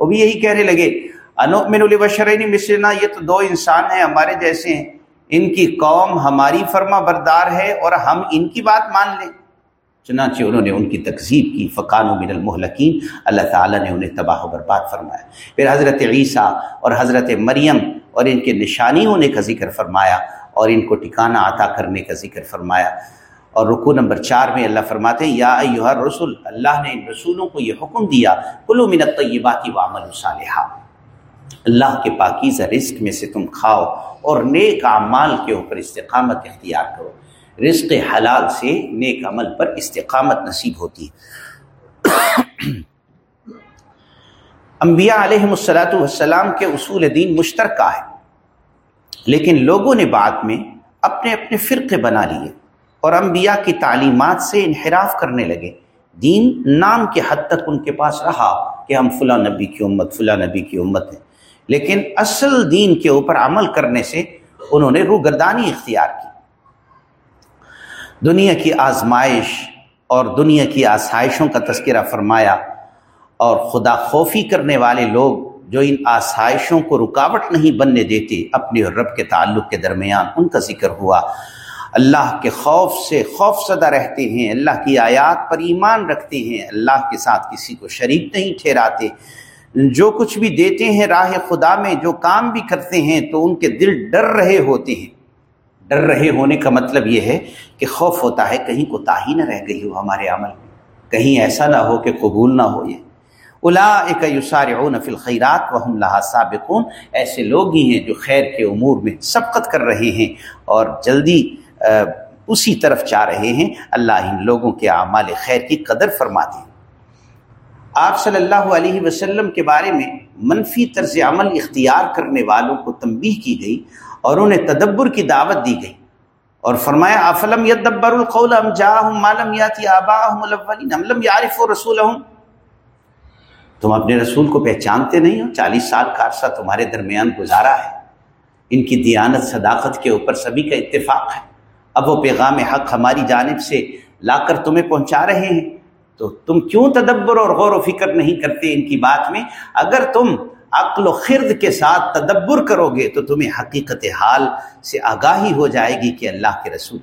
وہ بھی یہی کہنے لگے انومن البشرین مسلنا یہ تو دو انسان ہیں ہمارے جیسے ہیں۔ ان کی قوم ہماری فرما بردار ہے اور ہم ان کی بات مان لیں۔ چنانچہ انہوں نے ان کی تقزیب کی فقان و من المحلقین اللہ تعالیٰ نے انہیں تباہ و برباد فرمایا۔ پھر حضرت عیسیٰ اور حضرت مریم اور ان کے نشانی ہونے کا ذکر فرمایا اور ان کو ٹھکانہ عطا کرنے کا ذکر فرمایا۔ اور رکو نمبر چار میں اللہ فرماتے ہیں، یا ایوہ رسول اللہ نے ان رسولوں کو یہ حکم دیا کلو من الطیباتی وعمل صالحہ اللہ کے پاکیزہ رزق میں سے تم کھاؤ اور نیک اعمال کے اوپر استقامت اختیار کرو۔ رزق حلال سے نیک عمل پر استقامت نصیب ہوتی ہے۔ انبیاء علیہ السلاۃ والسلام کے اصول دین مشترکہ ہے لیکن لوگوں نے بعد میں اپنے اپنے فرقے بنا لیے اور انبیاء کی تعلیمات سے انحراف کرنے لگے۔ دین نام کے حد تک ان کے پاس رہا کہ ہم فلاں نبی کی امت، فلاں نبی کی امت ہیں۔ لیکن اصل دین کے اوپر عمل کرنے سے انہوں نے روگردانی اختیار کی۔ دنیا کی آزمائش اور دنیا کی آسائشوں کا تذکرہ فرمایا اور خدا خوفی کرنے والے لوگ جو ان آسائشوں کو رکاوٹ نہیں بننے دیتے، اپنے اور رب کے تعلق کے درمیان ان کا ذکر ہوا۔ اللہ کے خوف سے خوف زدہ رہتے ہیں، اللہ کی آیات پر ایمان رکھتے ہیں، اللہ کے ساتھ کسی کو شریک نہیں ٹھہراتے۔ جو کچھ بھی دیتے ہیں راہ خدا میں، جو کام بھی کرتے ہیں، تو ان کے دل ڈر رہے ہوتے ہیں۔ ڈر رہے ہونے کا مطلب یہ ہے کہ خوف ہوتا ہے، کہیں کو تاہی نہ رہ گئی ہو ہمارے عمل میں۔ کہیں ایسا نہ ہو کہ قبول نہ ہو یہ۔ الا ایک یوسار فی الخیرات و لہٰ سابقون۔ ایسے لوگ ہی ہیں جو خیر کے امور میں سبقت کر رہے ہیں اور جلدی اسی طرف چاہ رہے ہیں۔ اللہ ان لوگوں کے اعمال خیر کی قدر فرماتے ہیں۔ آپ صلی اللہ علیہ وسلم کے بارے میں منفی طرز عمل اختیار کرنے والوں کو تنبیہ کی گئی اور انہیں تدبر کی دعوت دی گئی اور فرمایا، افلم یدبر القول ام جاہم ما لم یاتی آباہم الاولین؟ ام لم یعرفوا تم اپنے رسول کو پہچانتے نہیں ہو؟ چالیس سال کا عرصہ تمہارے درمیان گزارا ہے۔ ان کی دیانت صداقت کے اوپر سبھی کا اتفاق ہے۔ اب وہ پیغام حق ہماری جانب سے لا کر تمہیں پہنچا رہے ہیں۔ تو تم کیوں تدبر اور غور و فکر نہیں کرتے ان کی بات میں؟ اگر تم عقل و خرد کے ساتھ تدبر کرو گے تو تمہیں حقیقت حال سے آگاہی ہو جائے گی کہ اللہ کے رسول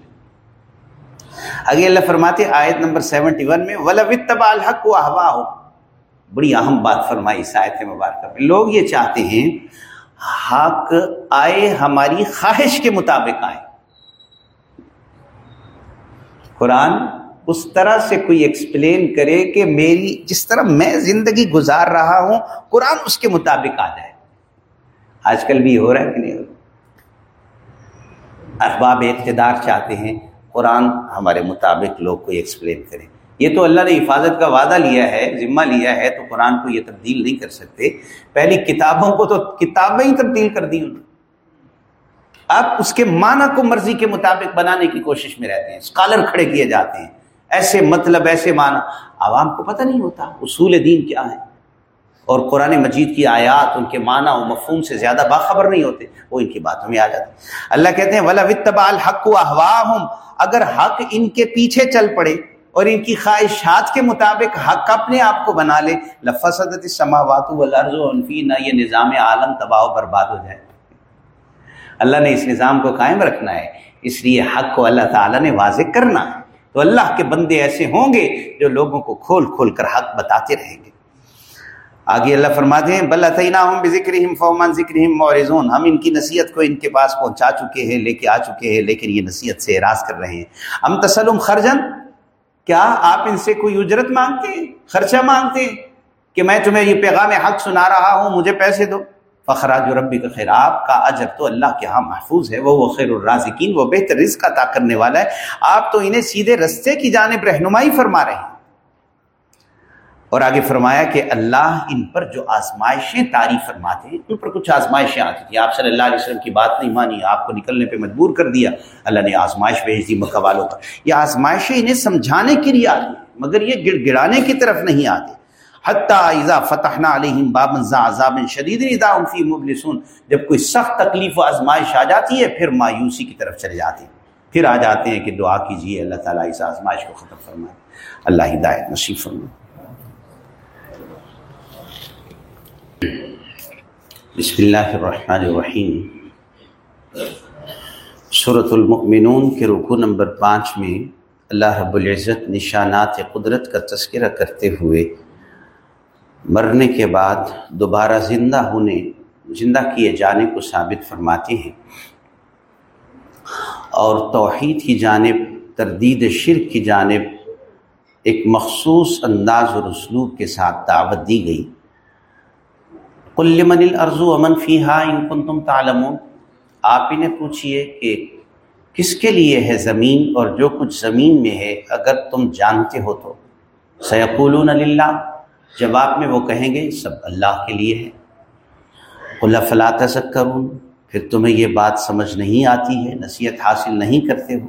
آگے اللہ فرماتے آیت نمبر سیونٹی ون میں الحق و ہوا ہو بڑی اہم بات فرمائی اس آیت مبارکہ میں۔ لوگ یہ چاہتے ہیں، حق آئے ہماری خواہش کے مطابق آئے۔ قرآن اس طرح سے کوئی ایکسپلین کرے کہ میری جس طرح میں زندگی گزار رہا ہوں، قرآن اس کے مطابق آ جائے۔ آج کل بھی ہو رہا ہے کہ نہیں ہو رہا؟ احباب اقتدار چاہتے ہیں، قرآن ہمارے مطابق لوگ کو ایکسپلین کریں یہ تو اللہ نے حفاظت کا وعدہ لیا ہے، ذمہ لیا ہے، تو قرآن کو یہ تبدیل نہیں کر سکتے۔ پہلی کتابوں کو تو کتابیں ہی تبدیل کر دی انہوں آپ اس کے معنی کو مرضی کے مطابق بنانے کی کوشش میں رہتے ہیں، اسکالر کھڑے کیے جاتے ہیں۔ ایسے مطلب ایسے معنی۔ عوام کو پتہ نہیں ہوتا اصول دین کیا ہے۔ اور قرآن مجید کی آیات، ان کے معنی و مفہوم سے زیادہ باخبر نہیں ہوتے، وہ ان کی باتوں میں آ جاتے اللہ کہتے ہیں ولا الحق و احواہم اگر حق ان کے پیچھے چل پڑے اور ان کی خواہشات کے مطابق حق اپنے آپ کو بنا لے لفصدت السماوات والارض انفی نہ یہ نظام عالم تباہ و برباد ہو جائے۔ اللہ نے اس نظام کو قائم رکھنا ہے، اس لیے حق کو اللہ تعالیٰ نے واضح کرنا ہے۔ تو اللہ کے بندے ایسے ہوں گے جو لوگوں کو کھول کھول کر حق بتاتے رہیں گے۔ آگے اللہ فرماتے ہیں، بل ہم ذکر فومان ذکر مورزون ہم ان کی نصیحت کو ان کے پاس پہنچا چکے ہیں، لے کے آ چکے ہیں، لیکن یہ نصیحت سے اراض کر رہے ہیں۔ ہم تسلم خرجن کیا آپ ان سے کوئی اجرت مانگتے ہیں؟ خرچہ مانگتے ہیں کہ میں تمہیں یہ پیغام حق سنا رہا ہوں، مجھے پیسے دو۔ فخراج ربی کا خیر۔ آپ کا اجر تو اللہ کے ہاں محفوظ ہے، وہ وہ خیر الرازقین، وہ بہتر رزق عطا کرنے والا ہے۔ آپ تو انہیں سیدھے رستے کی جانب رہنمائی فرما رہے ہیں۔ اور آگے فرمایا کہ اللہ ان پر جو آزمائشیں تعریف فرماتے ہیں، ان پر کچھ آزمائشیں آتی تھیں۔ آپ صلی اللہ علیہ وسلم کی بات نہیں مانی، آپ کو نکلنے پہ مجبور کر دیا۔ اللہ نے آزمائش بھیج دی مکہ والوں کا یہ آزمائشیں انہیں سمجھانے کے لیے آتی مگر یہ گڑ گڑانے کی طرف نہیں آتے۔ حتیٰ اذا فتحنا علیہم بابن ذا عذاب شدید اذا ہم فی مبلسون۔ جب کوئی سخت تکلیف و آزمائش آ جاتی ہے، پھر مایوسی کی طرف چلے جاتے ہیں۔ پھر آ جاتے ہیں کہ دعا کیجیے اللہ تعالیٰ اس آزمائش کو ختم فرمائے۔ اللہ ہدایت نصیب فرمائے۔ بسم اللہ الرحمن الرحیم۔ سورة المؤمنون کے رکو نمبر پانچ میں اللہ رب العزت نشانات قدرت کا تذکرہ کرتے ہوئے مرنے کے بعد دوبارہ زندہ ہونے، زندہ کیے جانے کو ثابت فرماتے ہیں۔ اور توحید کی جانب، تردید شرک کی جانب ایک مخصوص انداز اور اسلوب کے ساتھ دعوت دی گئی۔ کل من الارض امن فی ہا ان کن تم تعلمون۔ آپ انہیں پوچھئے کہ کس کے لیے ہے زمین اور جو کچھ زمین میں ہے، اگر تم جانتے ہو تو۔ سیقولون اللہ جواب میں وہ کہیں گے، سب اللہ کے لیے ہے۔ اللہ فلا تذکرون، پھر تمہیں یہ بات سمجھ نہیں آتی ہے، نصیحت حاصل نہیں کرتے ہو۔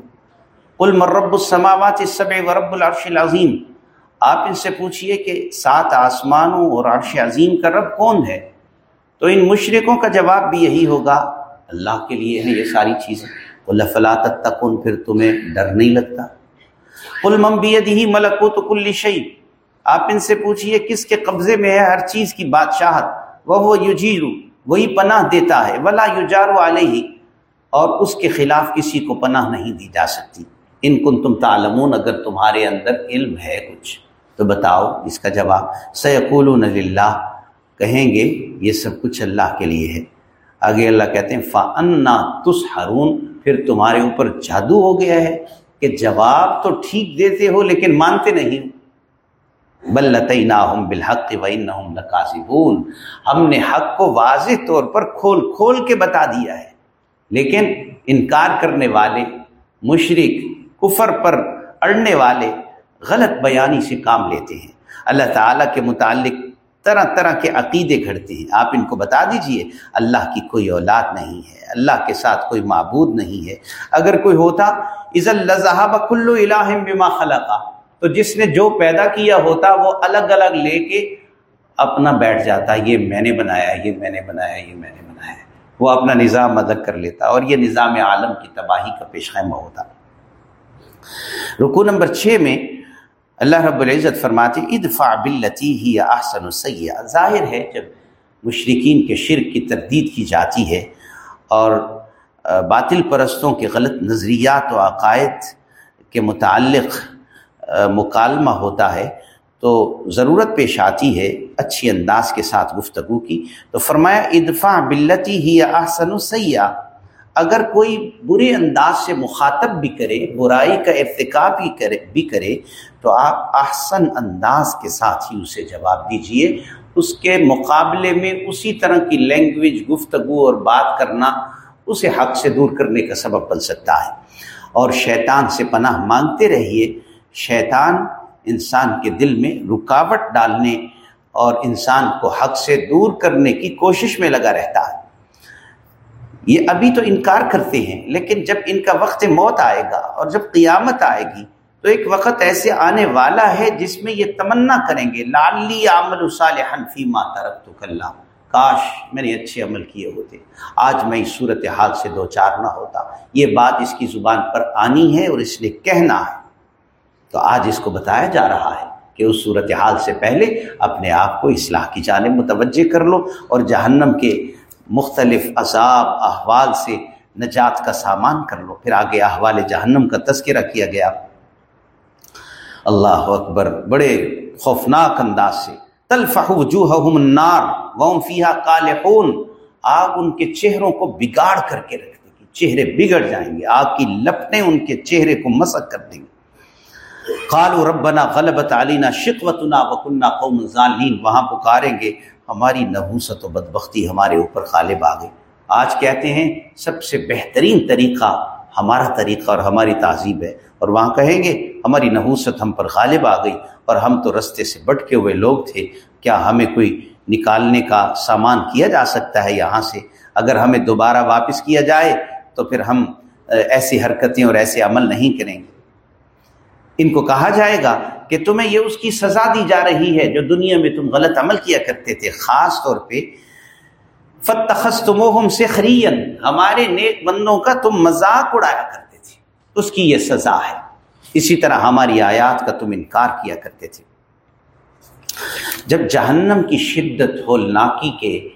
کل مرب السماوات السبع ورب العرش العظیم۔ آپ ان سے پوچھئے کہ سات آسمانوں اور عرش عظیم کا رب کون ہے؟ تو ان مشرقوں کا جواب بھی یہی ہوگا، اللہ کے لیے ہے یہ ساری چیزیں۔ اللہ فلا تتقون، پھر تمہیں ڈر نہیں لگتا۔ کل ممبی ملکو تو کل شعی آپ ان سے پوچھئے کس کے قبضے میں ہے ہر چیز کی بادشاہت وہ یجیرو، وہی پناہ دیتا ہے، ولا یجارو علیہ، اور اس کے خلاف کسی کو پناہ نہیں دی جا سکتی۔ ان کن تم تعلمون، اگر تمہارے اندر علم ہے کچھ۔ تو بتاؤ اس کا جواب۔ سیقولون للہ، کہیں گے یہ سب کچھ اللہ کے لیے ہے۔ آگے اللہ کہتے ہیں فا انا تس پھر تمہارے اوپر جادو ہو گیا ہے کہ جواب تو ٹھیک دیتے ہو لیکن مانتے نہیں بلطیناہم بالحق وانہم لکاذبون ہم نے حق کو واضح طور پر کھول کھول کے بتا دیا ہے۔ لیکن انکار کرنے والے مشرق کفر پر اڑنے والے غلط بیانی سے کام لیتے ہیں۔ اللہ تعالیٰ کے متعلق طرح طرح کے عقیدے گھڑتے ہیں۔ آپ ان کو بتا دیجیے، اللہ کی کوئی اولاد نہیں ہے، اللہ کے ساتھ کوئی معبود نہیں ہے۔ اگر کوئی ہوتا از اللہ کلو الہ بما خلقا تو جس نے جو پیدا کیا ہوتا وہ الگ الگ لے کے اپنا بیٹھ جاتا، یہ میں نے بنایا، یہ میں نے بنایا، یہ میں نے بنایا۔ وہ اپنا نظام مدد کر لیتا اور یہ نظام عالم کی تباہی کا پیش خیمہ ہوتا۔ رکو نمبر چھ میں اللہ رب العزت فرماتے، ادفع بلتی ہی احسن السیہ ظاہر ہے جب مشرقین کے شرک کی تردید کی جاتی ہے اور باطل پرستوں کے غلط نظریات و عقائد کے متعلق مکالمہ ہوتا ہے تو ضرورت پیش آتی ہے اچھی انداز کے ساتھ گفتگو کی۔ تو فرمایا، ادفع بلتی ہی احسن سیاح اگر کوئی برے انداز سے مخاطب بھی کرے، برائی کا ارتکاب بھی کرے بھی کرے، تو آپ احسن انداز کے ساتھ ہی اسے جواب دیجیے۔ اس کے مقابلے میں اسی طرح کی لینگویج گفتگو اور بات کرنا اسے حق سے دور کرنے کا سبب بن سکتا ہے۔ اور شیطان سے پناہ مانگتے رہیے۔ شیطان انسان کے دل میں رکاوٹ ڈالنے اور انسان کو حق سے دور کرنے کی کوشش میں لگا رہتا ہے۔ یہ ابھی تو انکار کرتے ہیں، لیکن جب ان کا وقت موت آئے گا اور جب قیامت آئے گی، تو ایک وقت ایسے آنے والا ہے جس میں یہ تمنا کریں گے لالی عمل فی ما ترک تو کلّہ کاش میں نے اچھے عمل کیے ہوتے۔ آج میں اس صورت حال سے دو چار نہ ہوتا۔ یہ بات اس کی زبان پر آنی ہے اور اس نے کہنا ہے۔ تو آج اس کو بتایا جا رہا ہے کہ اس صورت حال سے پہلے اپنے آپ کو اصلاح کی جانب متوجہ کر لو اور جہنم کے مختلف عذاب، احوال سے نجات کا سامان کر لو۔ پھر آگے احوال جہنم کا تذکرہ کیا گیا۔ اللہ اکبر، بڑے خوفناک انداز سے۔ تلفح وجوہہم النار وهم فیہا قالحون۔ آگ ان کے چہروں کو بگاڑ کر کے رکھ دے گی۔ چہرے بگڑ جائیں گے۔ آگ کی لپٹیں ان کے چہرے کو مسک کر دیں گے قالوا ربنا غلبت علینا شقوتنا وکنا قوم ظالین وہاں پکاریں گے، ہماری نحوست و بدبختی ہمارے اوپر غالب آ گئی۔ آج کہتے ہیں، سب سے بہترین طریقہ ہمارا طریقہ اور ہماری تہذیب ہے۔ اور وہاں کہیں گے، ہماری نحوست ہم پر غالب آ گئی۔ اور ہم تو رستے سے بٹکے ہوئے لوگ تھے۔ کیا ہمیں کوئی نکالنے کا سامان کیا جا سکتا ہے یہاں سے؟ اگر ہمیں دوبارہ واپس کیا جائے، تو پھر ہم ایسی حرکتیں اور ایسے عمل نہیں کریں گے۔ ان کو کہا جائے گا کہ تمہیں یہ اس کی سزا دی جا رہی ہے جو دنیا میں تم غلط عمل کیا کرتے تھے، خاص طور پہ فتخص تم سے خرین ہمارے نیک بندوں کا تم مذاق اڑایا کرتے تھے۔ اس کی یہ سزا ہے۔ اسی طرح ہماری آیات کا تم انکار کیا کرتے تھے۔ جب جہنم کی شدت ہولناکی کے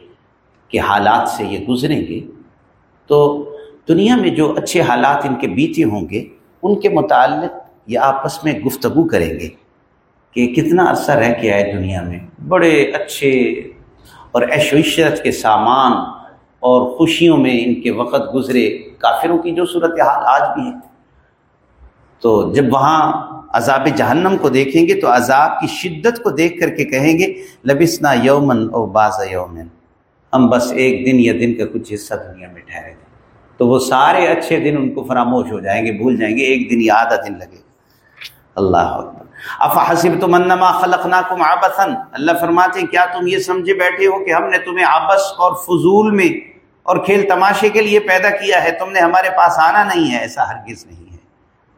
کے حالات سے یہ گزریں گے، تو دنیا میں جو اچھے حالات ان کے بیتے ہوں گے، ان کے متعلق یہ آپس میں گفتگو کریں گے کہ کتنا عرصہ رہ کے آئے دنیا میں؟ بڑے اچھے اور ایش و عشرت کے سامان اور خوشیوں میں ان کے وقت گزرے کافروں کی جو صورت حال آج بھی ہے۔ تو جب وہاں عذاب جہنم کو دیکھیں گے تو عذاب کی شدت کو دیکھ کر کے کہیں گے لبسنا یومن او باز یومن۔ ہم بس ایک دن یا دن کا کچھ حصہ دنیا میں ٹھہرے تھے۔ تو وہ سارے اچھے دن ان کو فراموش ہو جائیں گے، بھول جائیں گے، ایک دن یا آدھا دن لگے۔ گا اللہ اکبر۔ حسب تم انما خلقنا کم اللہ فرماتے ہیں، کیا تم یہ سمجھے بیٹھے ہو کہ ہم نے تمہیں آبس اور فضول میں اور کھیل تماشے کے لیے پیدا کیا ہے؟ تم نے ہمارے پاس آنا نہیں ہے، ایسا ہرگز نہیں ہے۔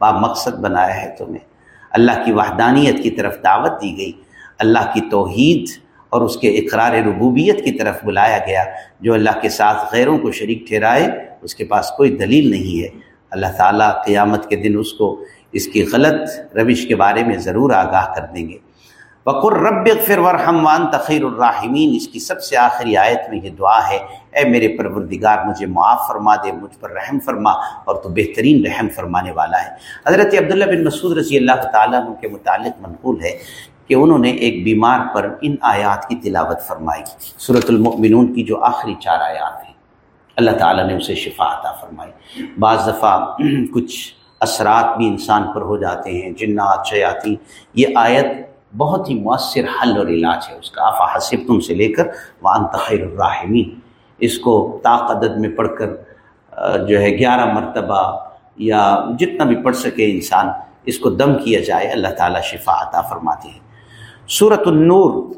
با مقصد بنایا ہے تمہیں۔ اللہ کی وحدانیت کی طرف دعوت دی گئی۔ اللہ کی توحید اور اس کے اقرار ربوبیت کی طرف بلایا گیا۔ جو اللہ کے ساتھ غیروں کو شریک ٹھہرائے، اس کے پاس کوئی دلیل نہیں ہے۔ اللہ تعالیٰ قیامت کے دن اس کو اس کی غلط روش کے بارے میں ضرور آگاہ کر دیں گے۔ بقر رب فر ورحموان تخیر الرحمین اس کی سب سے آخری آیت میں یہ دعا ہے، اے میرے پروردگار، مجھے معاف فرما دے، مجھ پر رحم فرما اور تو بہترین رحم فرمانے والا ہے۔ حضرت عبداللہ بن مسعود رضی اللہ تعالیٰ عنہ کے متعلق منقول ہے کہ انہوں نے ایک بیمار پر ان آیات کی تلاوت فرمائی۔ صورت المؤمنون کی جو آخری چار آیات ہیں، اللہ تعالیٰ نے اسے شفا عطا فرمائی۔ بعض دفعہ کچھ اثرات بھی انسان پر ہو جاتے ہیں، جنات شیاتی یہ آیت بہت ہی مؤثر حل اور علاج ہے۔ اس کا آفا حسب تم سے لے کر وان تخیر الراحمین۔ اس کو طاقت میں پڑھ کر جو ہے گیارہ مرتبہ یا جتنا بھی پڑھ سکے انسان، اس کو دم کیا جائے۔ اللہ تعالیٰ شفا عطا فرماتے ہیں۔ صورت النور۔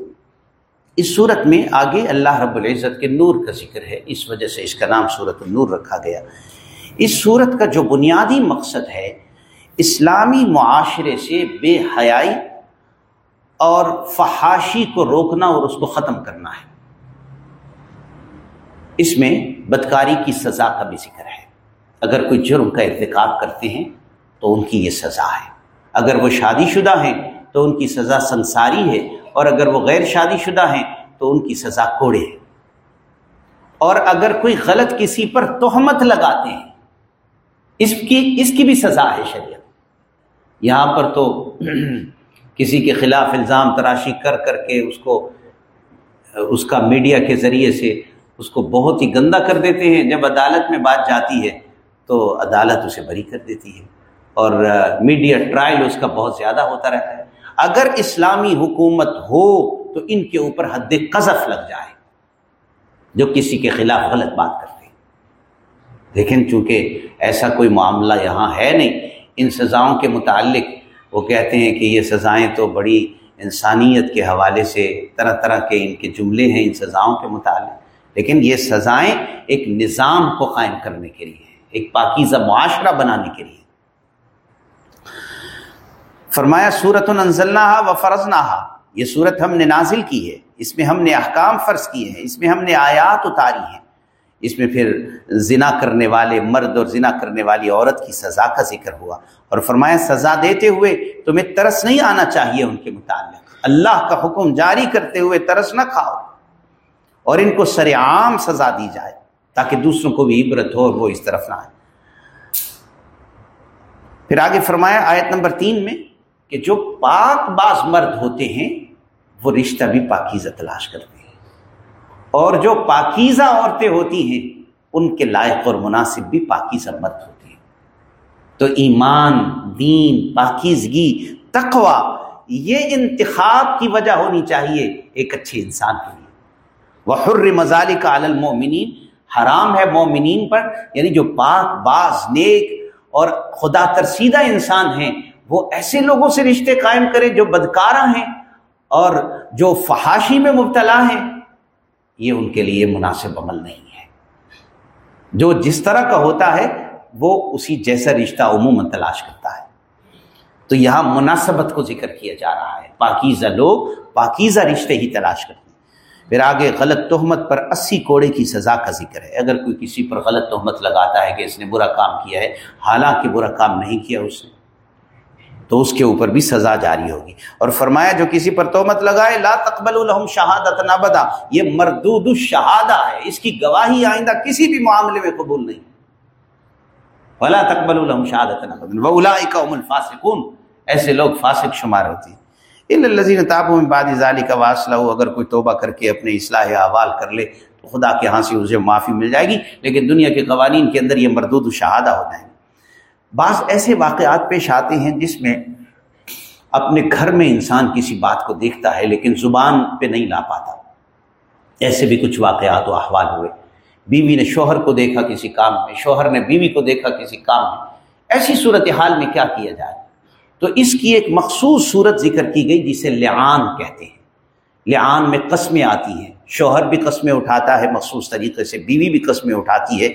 اس صورت میں آگے اللہ رب العزت کے نور کا ذکر ہے۔ اس وجہ سے اس کا نام صورت النور رکھا گیا۔ اس صورت کا جو بنیادی مقصد ہے، اسلامی معاشرے سے بے حیائی اور فحاشی کو روکنا اور اس کو ختم کرنا ہے۔ اس میں بدکاری کی سزا کا بھی ذکر ہے۔ اگر کوئی جرم کا ارتکاب کرتے ہیں تو ان کی یہ سزا ہے۔ اگر وہ شادی شدہ ہیں تو ان کی سزا سنساری ہے، اور اگر وہ غیر شادی شدہ ہیں تو ان کی سزا کوڑے ہے اور اگر کوئی غلط کسی پر تہمت لگاتے ہیں اس کی اس کی بھی سزا ہے شریعت۔ یہاں پر تو کسی کے خلاف الزام تراشی کر کر کے اس کو، اس کا میڈیا کے ذریعے سے اس کو بہت ہی گندا کر دیتے ہیں۔ جب عدالت میں بات جاتی ہے تو عدالت اسے بری کر دیتی ہے اور میڈیا ٹرائل اس کا بہت زیادہ ہوتا رہتا ہے۔ اگر اسلامی حکومت ہو تو ان کے اوپر حد قذف لگ جائے، جو کسی کے خلاف غلط بات کرتے لیکن چونکہ ایسا کوئی معاملہ یہاں ہے نہیں، ان سزاؤں کے متعلق وہ کہتے ہیں کہ یہ سزائیں تو بڑی انسانیت کے حوالے سے طرح طرح کے ان کے جملے ہیں، ان سزاؤں کے متعلق۔ لیکن یہ سزائیں ایک نظام کو قائم کرنے کے لیے ایک پاکیزہ معاشرہ بنانے کے لیے۔ فرمایا صورت انزلنا و فرض یہ صورت ہم نے نازل کی ہے، اس میں ہم نے احکام فرض کیے ہیں، اس میں ہم نے آیات اتاری ہیں۔ اس میں پھر زنا کرنے والے مرد اور زنا کرنے والی عورت کی سزا کا ذکر ہوا اور فرمایا سزا دیتے ہوئے تمہیں ترس نہیں آنا چاہیے ان کے متعلق۔ اللہ کا حکم جاری کرتے ہوئے ترس نہ کھاؤ اور ان کو سر عام سزا دی جائے تاکہ دوسروں کو بھی عبرت ہو اور وہ اس طرف نہ آئے۔ پھر آگے فرمایا آیت نمبر تین میں کہ جو پاک باز مرد ہوتے ہیں وہ رشتہ بھی پاکیزہ تلاش کرتے ہیں۔ اور جو پاکیزہ عورتیں ہوتی ہیں، ان کے لائق اور مناسب بھی پاکیزہ مرد ہوتے ہیں۔ تو ایمان، دین، پاکیزگی تقوا یہ انتخاب کی وجہ ہونی چاہیے ایک اچھے انسان کے لیے۔ وہ حر مزالی کا المومنین حرام ہے مومنین پر یعنی جو پاک، باز، نیک اور خدا ترسیدہ انسان ہیں، وہ ایسے لوگوں سے رشتے قائم کریں جو بدکارہ ہیں اور جو فحاشی میں مبتلا ہیں۔ یہ ان کے لیے مناسب عمل نہیں ہے۔ جو جس طرح کا ہوتا ہے، وہ اسی جیسا رشتہ عموماً تلاش کرتا ہے۔ تو یہاں مناسبت کو ذکر کیا جا رہا ہے۔ پاکیزہ لوگ پاکیزہ رشتے ہی تلاش کرتے ہیں۔ پھر آگے غلط تہمت پر اسی کوڑے کی سزا کا ذکر ہے۔ اگر کوئی کسی پر غلط تہمت لگاتا ہے کہ اس نے برا کام کیا ہے، حالانکہ برا کام نہیں کیا اس نے تو اس کے اوپر بھی سزا جاری ہوگی۔ اور فرمایا، جو کسی پر تومت لگائے، لا تقبل الحم شہادت نابدا یہ مردود الشہادہ ہے۔ اس کی گواہی آئندہ کسی بھی معاملے میں قبول نہیں۔ ولا تقبل الحم شہادت نابدا الفاسقون۔ ایسے لوگ فاسق شمار ہوتے ہیں۔ ان الزین تابوں میں بعد ظالی کا واصلہ ہو اگر کوئی توبہ کر کے اپنے اصلاح احوال کر لے، تو خدا کے ہاں سے اسے معافی مل جائے گی۔ لیکن دنیا کے قوانین کے اندر یہ مردود و شہادہ ہو جائیں گے۔ بعض ایسے واقعات پیش آتے ہیں جس میں اپنے گھر میں انسان کسی بات کو دیکھتا ہے لیکن زبان پہ نہیں لا پاتا۔ ایسے بھی کچھ واقعات و احوال ہوئے۔ بیوی نے شوہر کو دیکھا کسی کام میں، شوہر نے بیوی کو دیکھا کسی کام میں۔ ایسی صورتحال میں کیا کیا جائے؟ تو اس کی ایک مخصوص صورت ذکر کی گئی جسے لعان کہتے ہیں۔ لعان میں قسمیں آتی ہیں۔ شوہر بھی قسمیں اٹھاتا ہے مخصوص طریقے سے، بیوی بھی قسمیں اٹھاتی ہے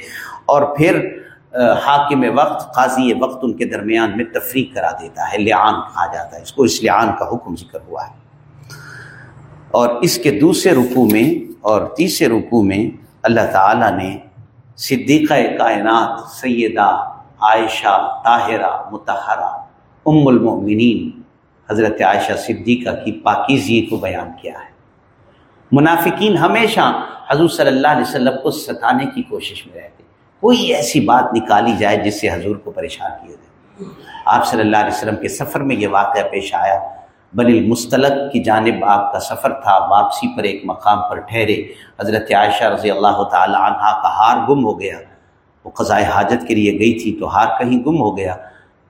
اور پھر حاکم وقت، قاضی وقت ان کے درمیان میں تفریق کرا دیتا ہے، لعان کہا جاتا ہے۔ اس کو اس لعان کا حکم ذکر ہوا ہے۔ اور اس کے دوسرے رکوع میں اور تیسرے رکوع میں اللہ تعالیٰ نے صدیقہ کائنات، سیدہ عائشہ، طاہرہ متحرہ ام المؤمنین حضرت عائشہ صدیقہ کی پاکیزی کو بیان کیا ہے۔ منافقین ہمیشہ حضور صلی اللہ علیہ وسلم کو ستانے کی کوشش میں رہتے کوئی ایسی بات نکالی جائے جس سے حضور کو پریشان کیا جائے۔ آپ صلی اللہ علیہ وسلم کے سفر میں یہ واقعہ پیش آیا۔ بن المستلق کی جانب آپ کا سفر تھا، واپسی پر ایک مقام پر ٹھہرے۔ حضرت عائشہ رضی اللہ تعالی عنہ کا ہار گم ہو گیا۔ وہ قضائے حاجت کے لیے گئی تھی تو ہار کہیں گم ہو گیا۔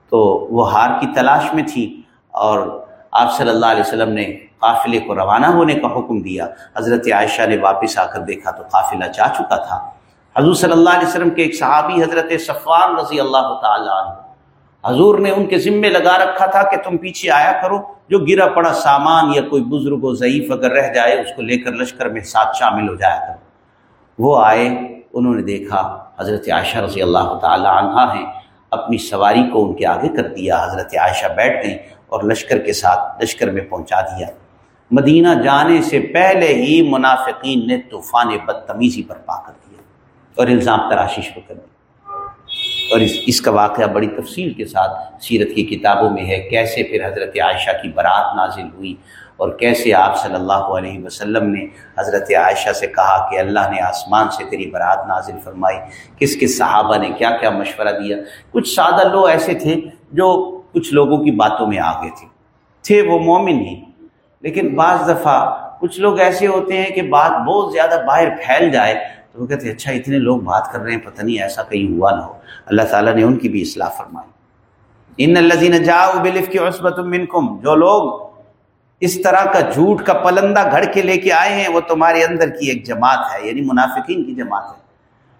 تو وہ ہار کی تلاش میں تھی اور آپ صلی اللہ علیہ وسلم نے قافلے کو روانہ ہونے کا حکم دیا۔ حضرت عائشہ نے واپس آ کر دیکھا تو قافلہ جا چکا تھا۔ حضور صلی اللہ علیہ وسلم کے ایک صحابی حضرت صفان رضی اللہ تعالیٰ عنہ۔ حضور نے ان کے ذمے لگا رکھا تھا کہ تم پیچھے آیا کرو، جو گرا پڑا سامان یا کوئی بزرگ و ضعیف اگر رہ جائے، اس کو لے کر لشکر میں ساتھ شامل ہو جایا کرو۔ وہ آئے، انہوں نے دیکھا حضرت عائشہ رضی اللہ تعالی عنہ ہیں۔ اپنی سواری کو ان کے آگے کر دیا، حضرت عائشہ بیٹھ گئیں اور لشکر کے ساتھ لشکر میں پہنچا دیا۔ مدینہ جانے سے پہلے ہی منافقین نے طوفان بدتمیزی پر کر دیا۔ اور الزام تراشی شروع کر دی اور اس اس کا واقعہ بڑی تفصیل کے ساتھ سیرت کی کتابوں میں ہے، کیسے پھر حضرت عائشہ کی برات نازل ہوئی اور کیسے آپ صلی اللہ علیہ وسلم نے حضرت عائشہ سے کہا کہ اللہ نے آسمان سے تیری برات نازل فرمائی۔ کس کس صحابہ نے کیا کیا مشورہ دیا؟ کچھ سادہ لوگ ایسے تھے جو کچھ لوگوں کی باتوں میں آگے تھے۔ تھے وہ مومن ہی، لیکن بعض دفعہ کچھ لوگ ایسے ہوتے ہیں کہ بات بہت زیادہ باہر پھیل جائے تو وہ کہتے ہیں اچھا اتنے لوگ بات کر رہے ہیں، پتہ نہیں، ایسا کہیں ہوا نہ ہو۔ اللہ تعالیٰ نے ان کی بھی اصلاح فرمائی۔ ان الزین جاؤ بلف کی عصبت منکم، جو لوگ اس طرح کا جھوٹ کا پلندہ گھڑ کے لے کے آئے ہیں، وہ تمہارے اندر کی ایک جماعت ہے یعنی منافقین کی جماعت ہے۔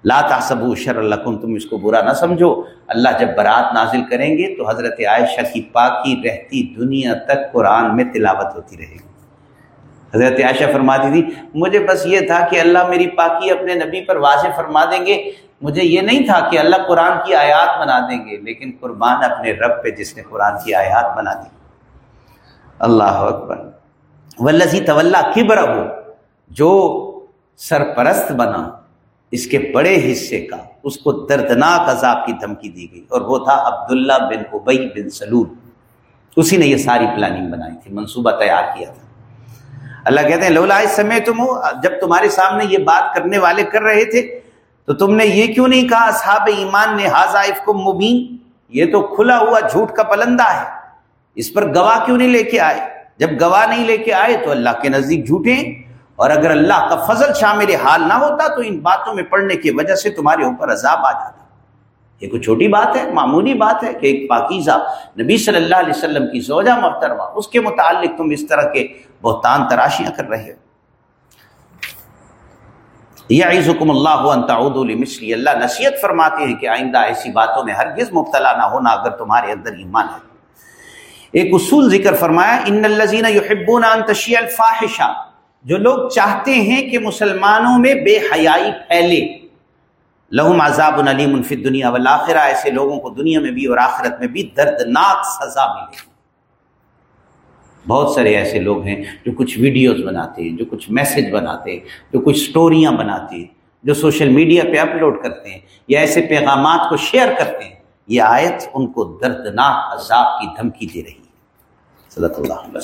لا تحسبوا شر لکم، تم اس کو برا نہ سمجھو۔ اللہ جب برات نازل کریں گے، تو حضرت عائشہ کی پاکی رہتی دنیا تک قرآن میں تلاوت ہوتی رہے گی۔ حضرت عائشہ فرماتی تھی، مجھے بس یہ تھا کہ اللہ میری پاکی اپنے نبی پر واضح فرما دیں گے۔ مجھے یہ نہیں تھا کہ اللہ قرآن کی آیات بنا دیں گے، لیکن قربان اپنے رب پہ جس نے قرآن کی آیات بنا دی۔ اللہ اکبر۔ ولزی طلّہ کبر ہو جو سرپرست بنا اس کے بڑے حصے کا، اس کو دردناک عذاب کی دھمکی دی گئی۔ اور وہ تھا عبداللہ بن ابئی بن سلول۔ اسی نے یہ ساری پلاننگ بنائی تھی، منصوبہ تیار کیا تھا۔ اللہ کہتے ہیں، لولا اس سمے تم ہو جب تمہارے سامنے یہ بات کرنے والے کر رہے تھے، تو تم نے یہ کیوں نہیں کہا، اصحاب ایمان نے حاضائف کو مبین، یہ تو کھلا ہوا جھوٹ کا پلندہ ہے، اس پر گواہ کیوں نہیں لے کے آئے؟ جب گواہ نہیں لے کے آئے تو اللہ کے نزدیک جھوٹے، اور اگر اللہ کا فضل شامل حال نہ ہوتا تو ان باتوں میں پڑھنے کی وجہ سے تمہارے اوپر عذاب آ جاتا۔ یہ کوئی چھوٹی بات ہے، معمولی بات ہے کہ ایک پاکیزہ نبی صلی اللہ علیہ وسلم کی زوجہ محترمہ، اس کے متعلق تم اس طرح کے بہتان تراشیاں کر رہے ہو۔ یہ حکم اللہ مسلی اللہ نصیحت فرماتے ہیں کہ آئندہ ایسی باتوں میں ہرگز مبتلا نہ ہونا اگر تمہارے اندر ایمان ہے۔ ایک اصول ذکر فرمایا، ان الزین یحبون ان تشیع الفاحشہ، جو لوگ چاہتے ہیں کہ مسلمانوں میں بے حیائی پھیلے۔ لہم عذاب علیم فی دنیا والآخرہ، ایسے لوگوں کو دنیا میں بھی اور آخرت میں بھی دردناک سزا ملے گی۔ بہت سارے ایسے لوگ ہیں جو کچھ ویڈیوز بناتے ہیں، جو کچھ میسج بناتے ہیں، جو کچھ سٹوریاں بناتے ہیں، جو سوشل میڈیا پہ اپلوڈ کرتے ہیں یا ایسے پیغامات کو شیئر کرتے ہیں۔ یہ آیت ان کو دردناک عذاب کی دھمکی دے رہی ہے۔ صدق اللہ علیہ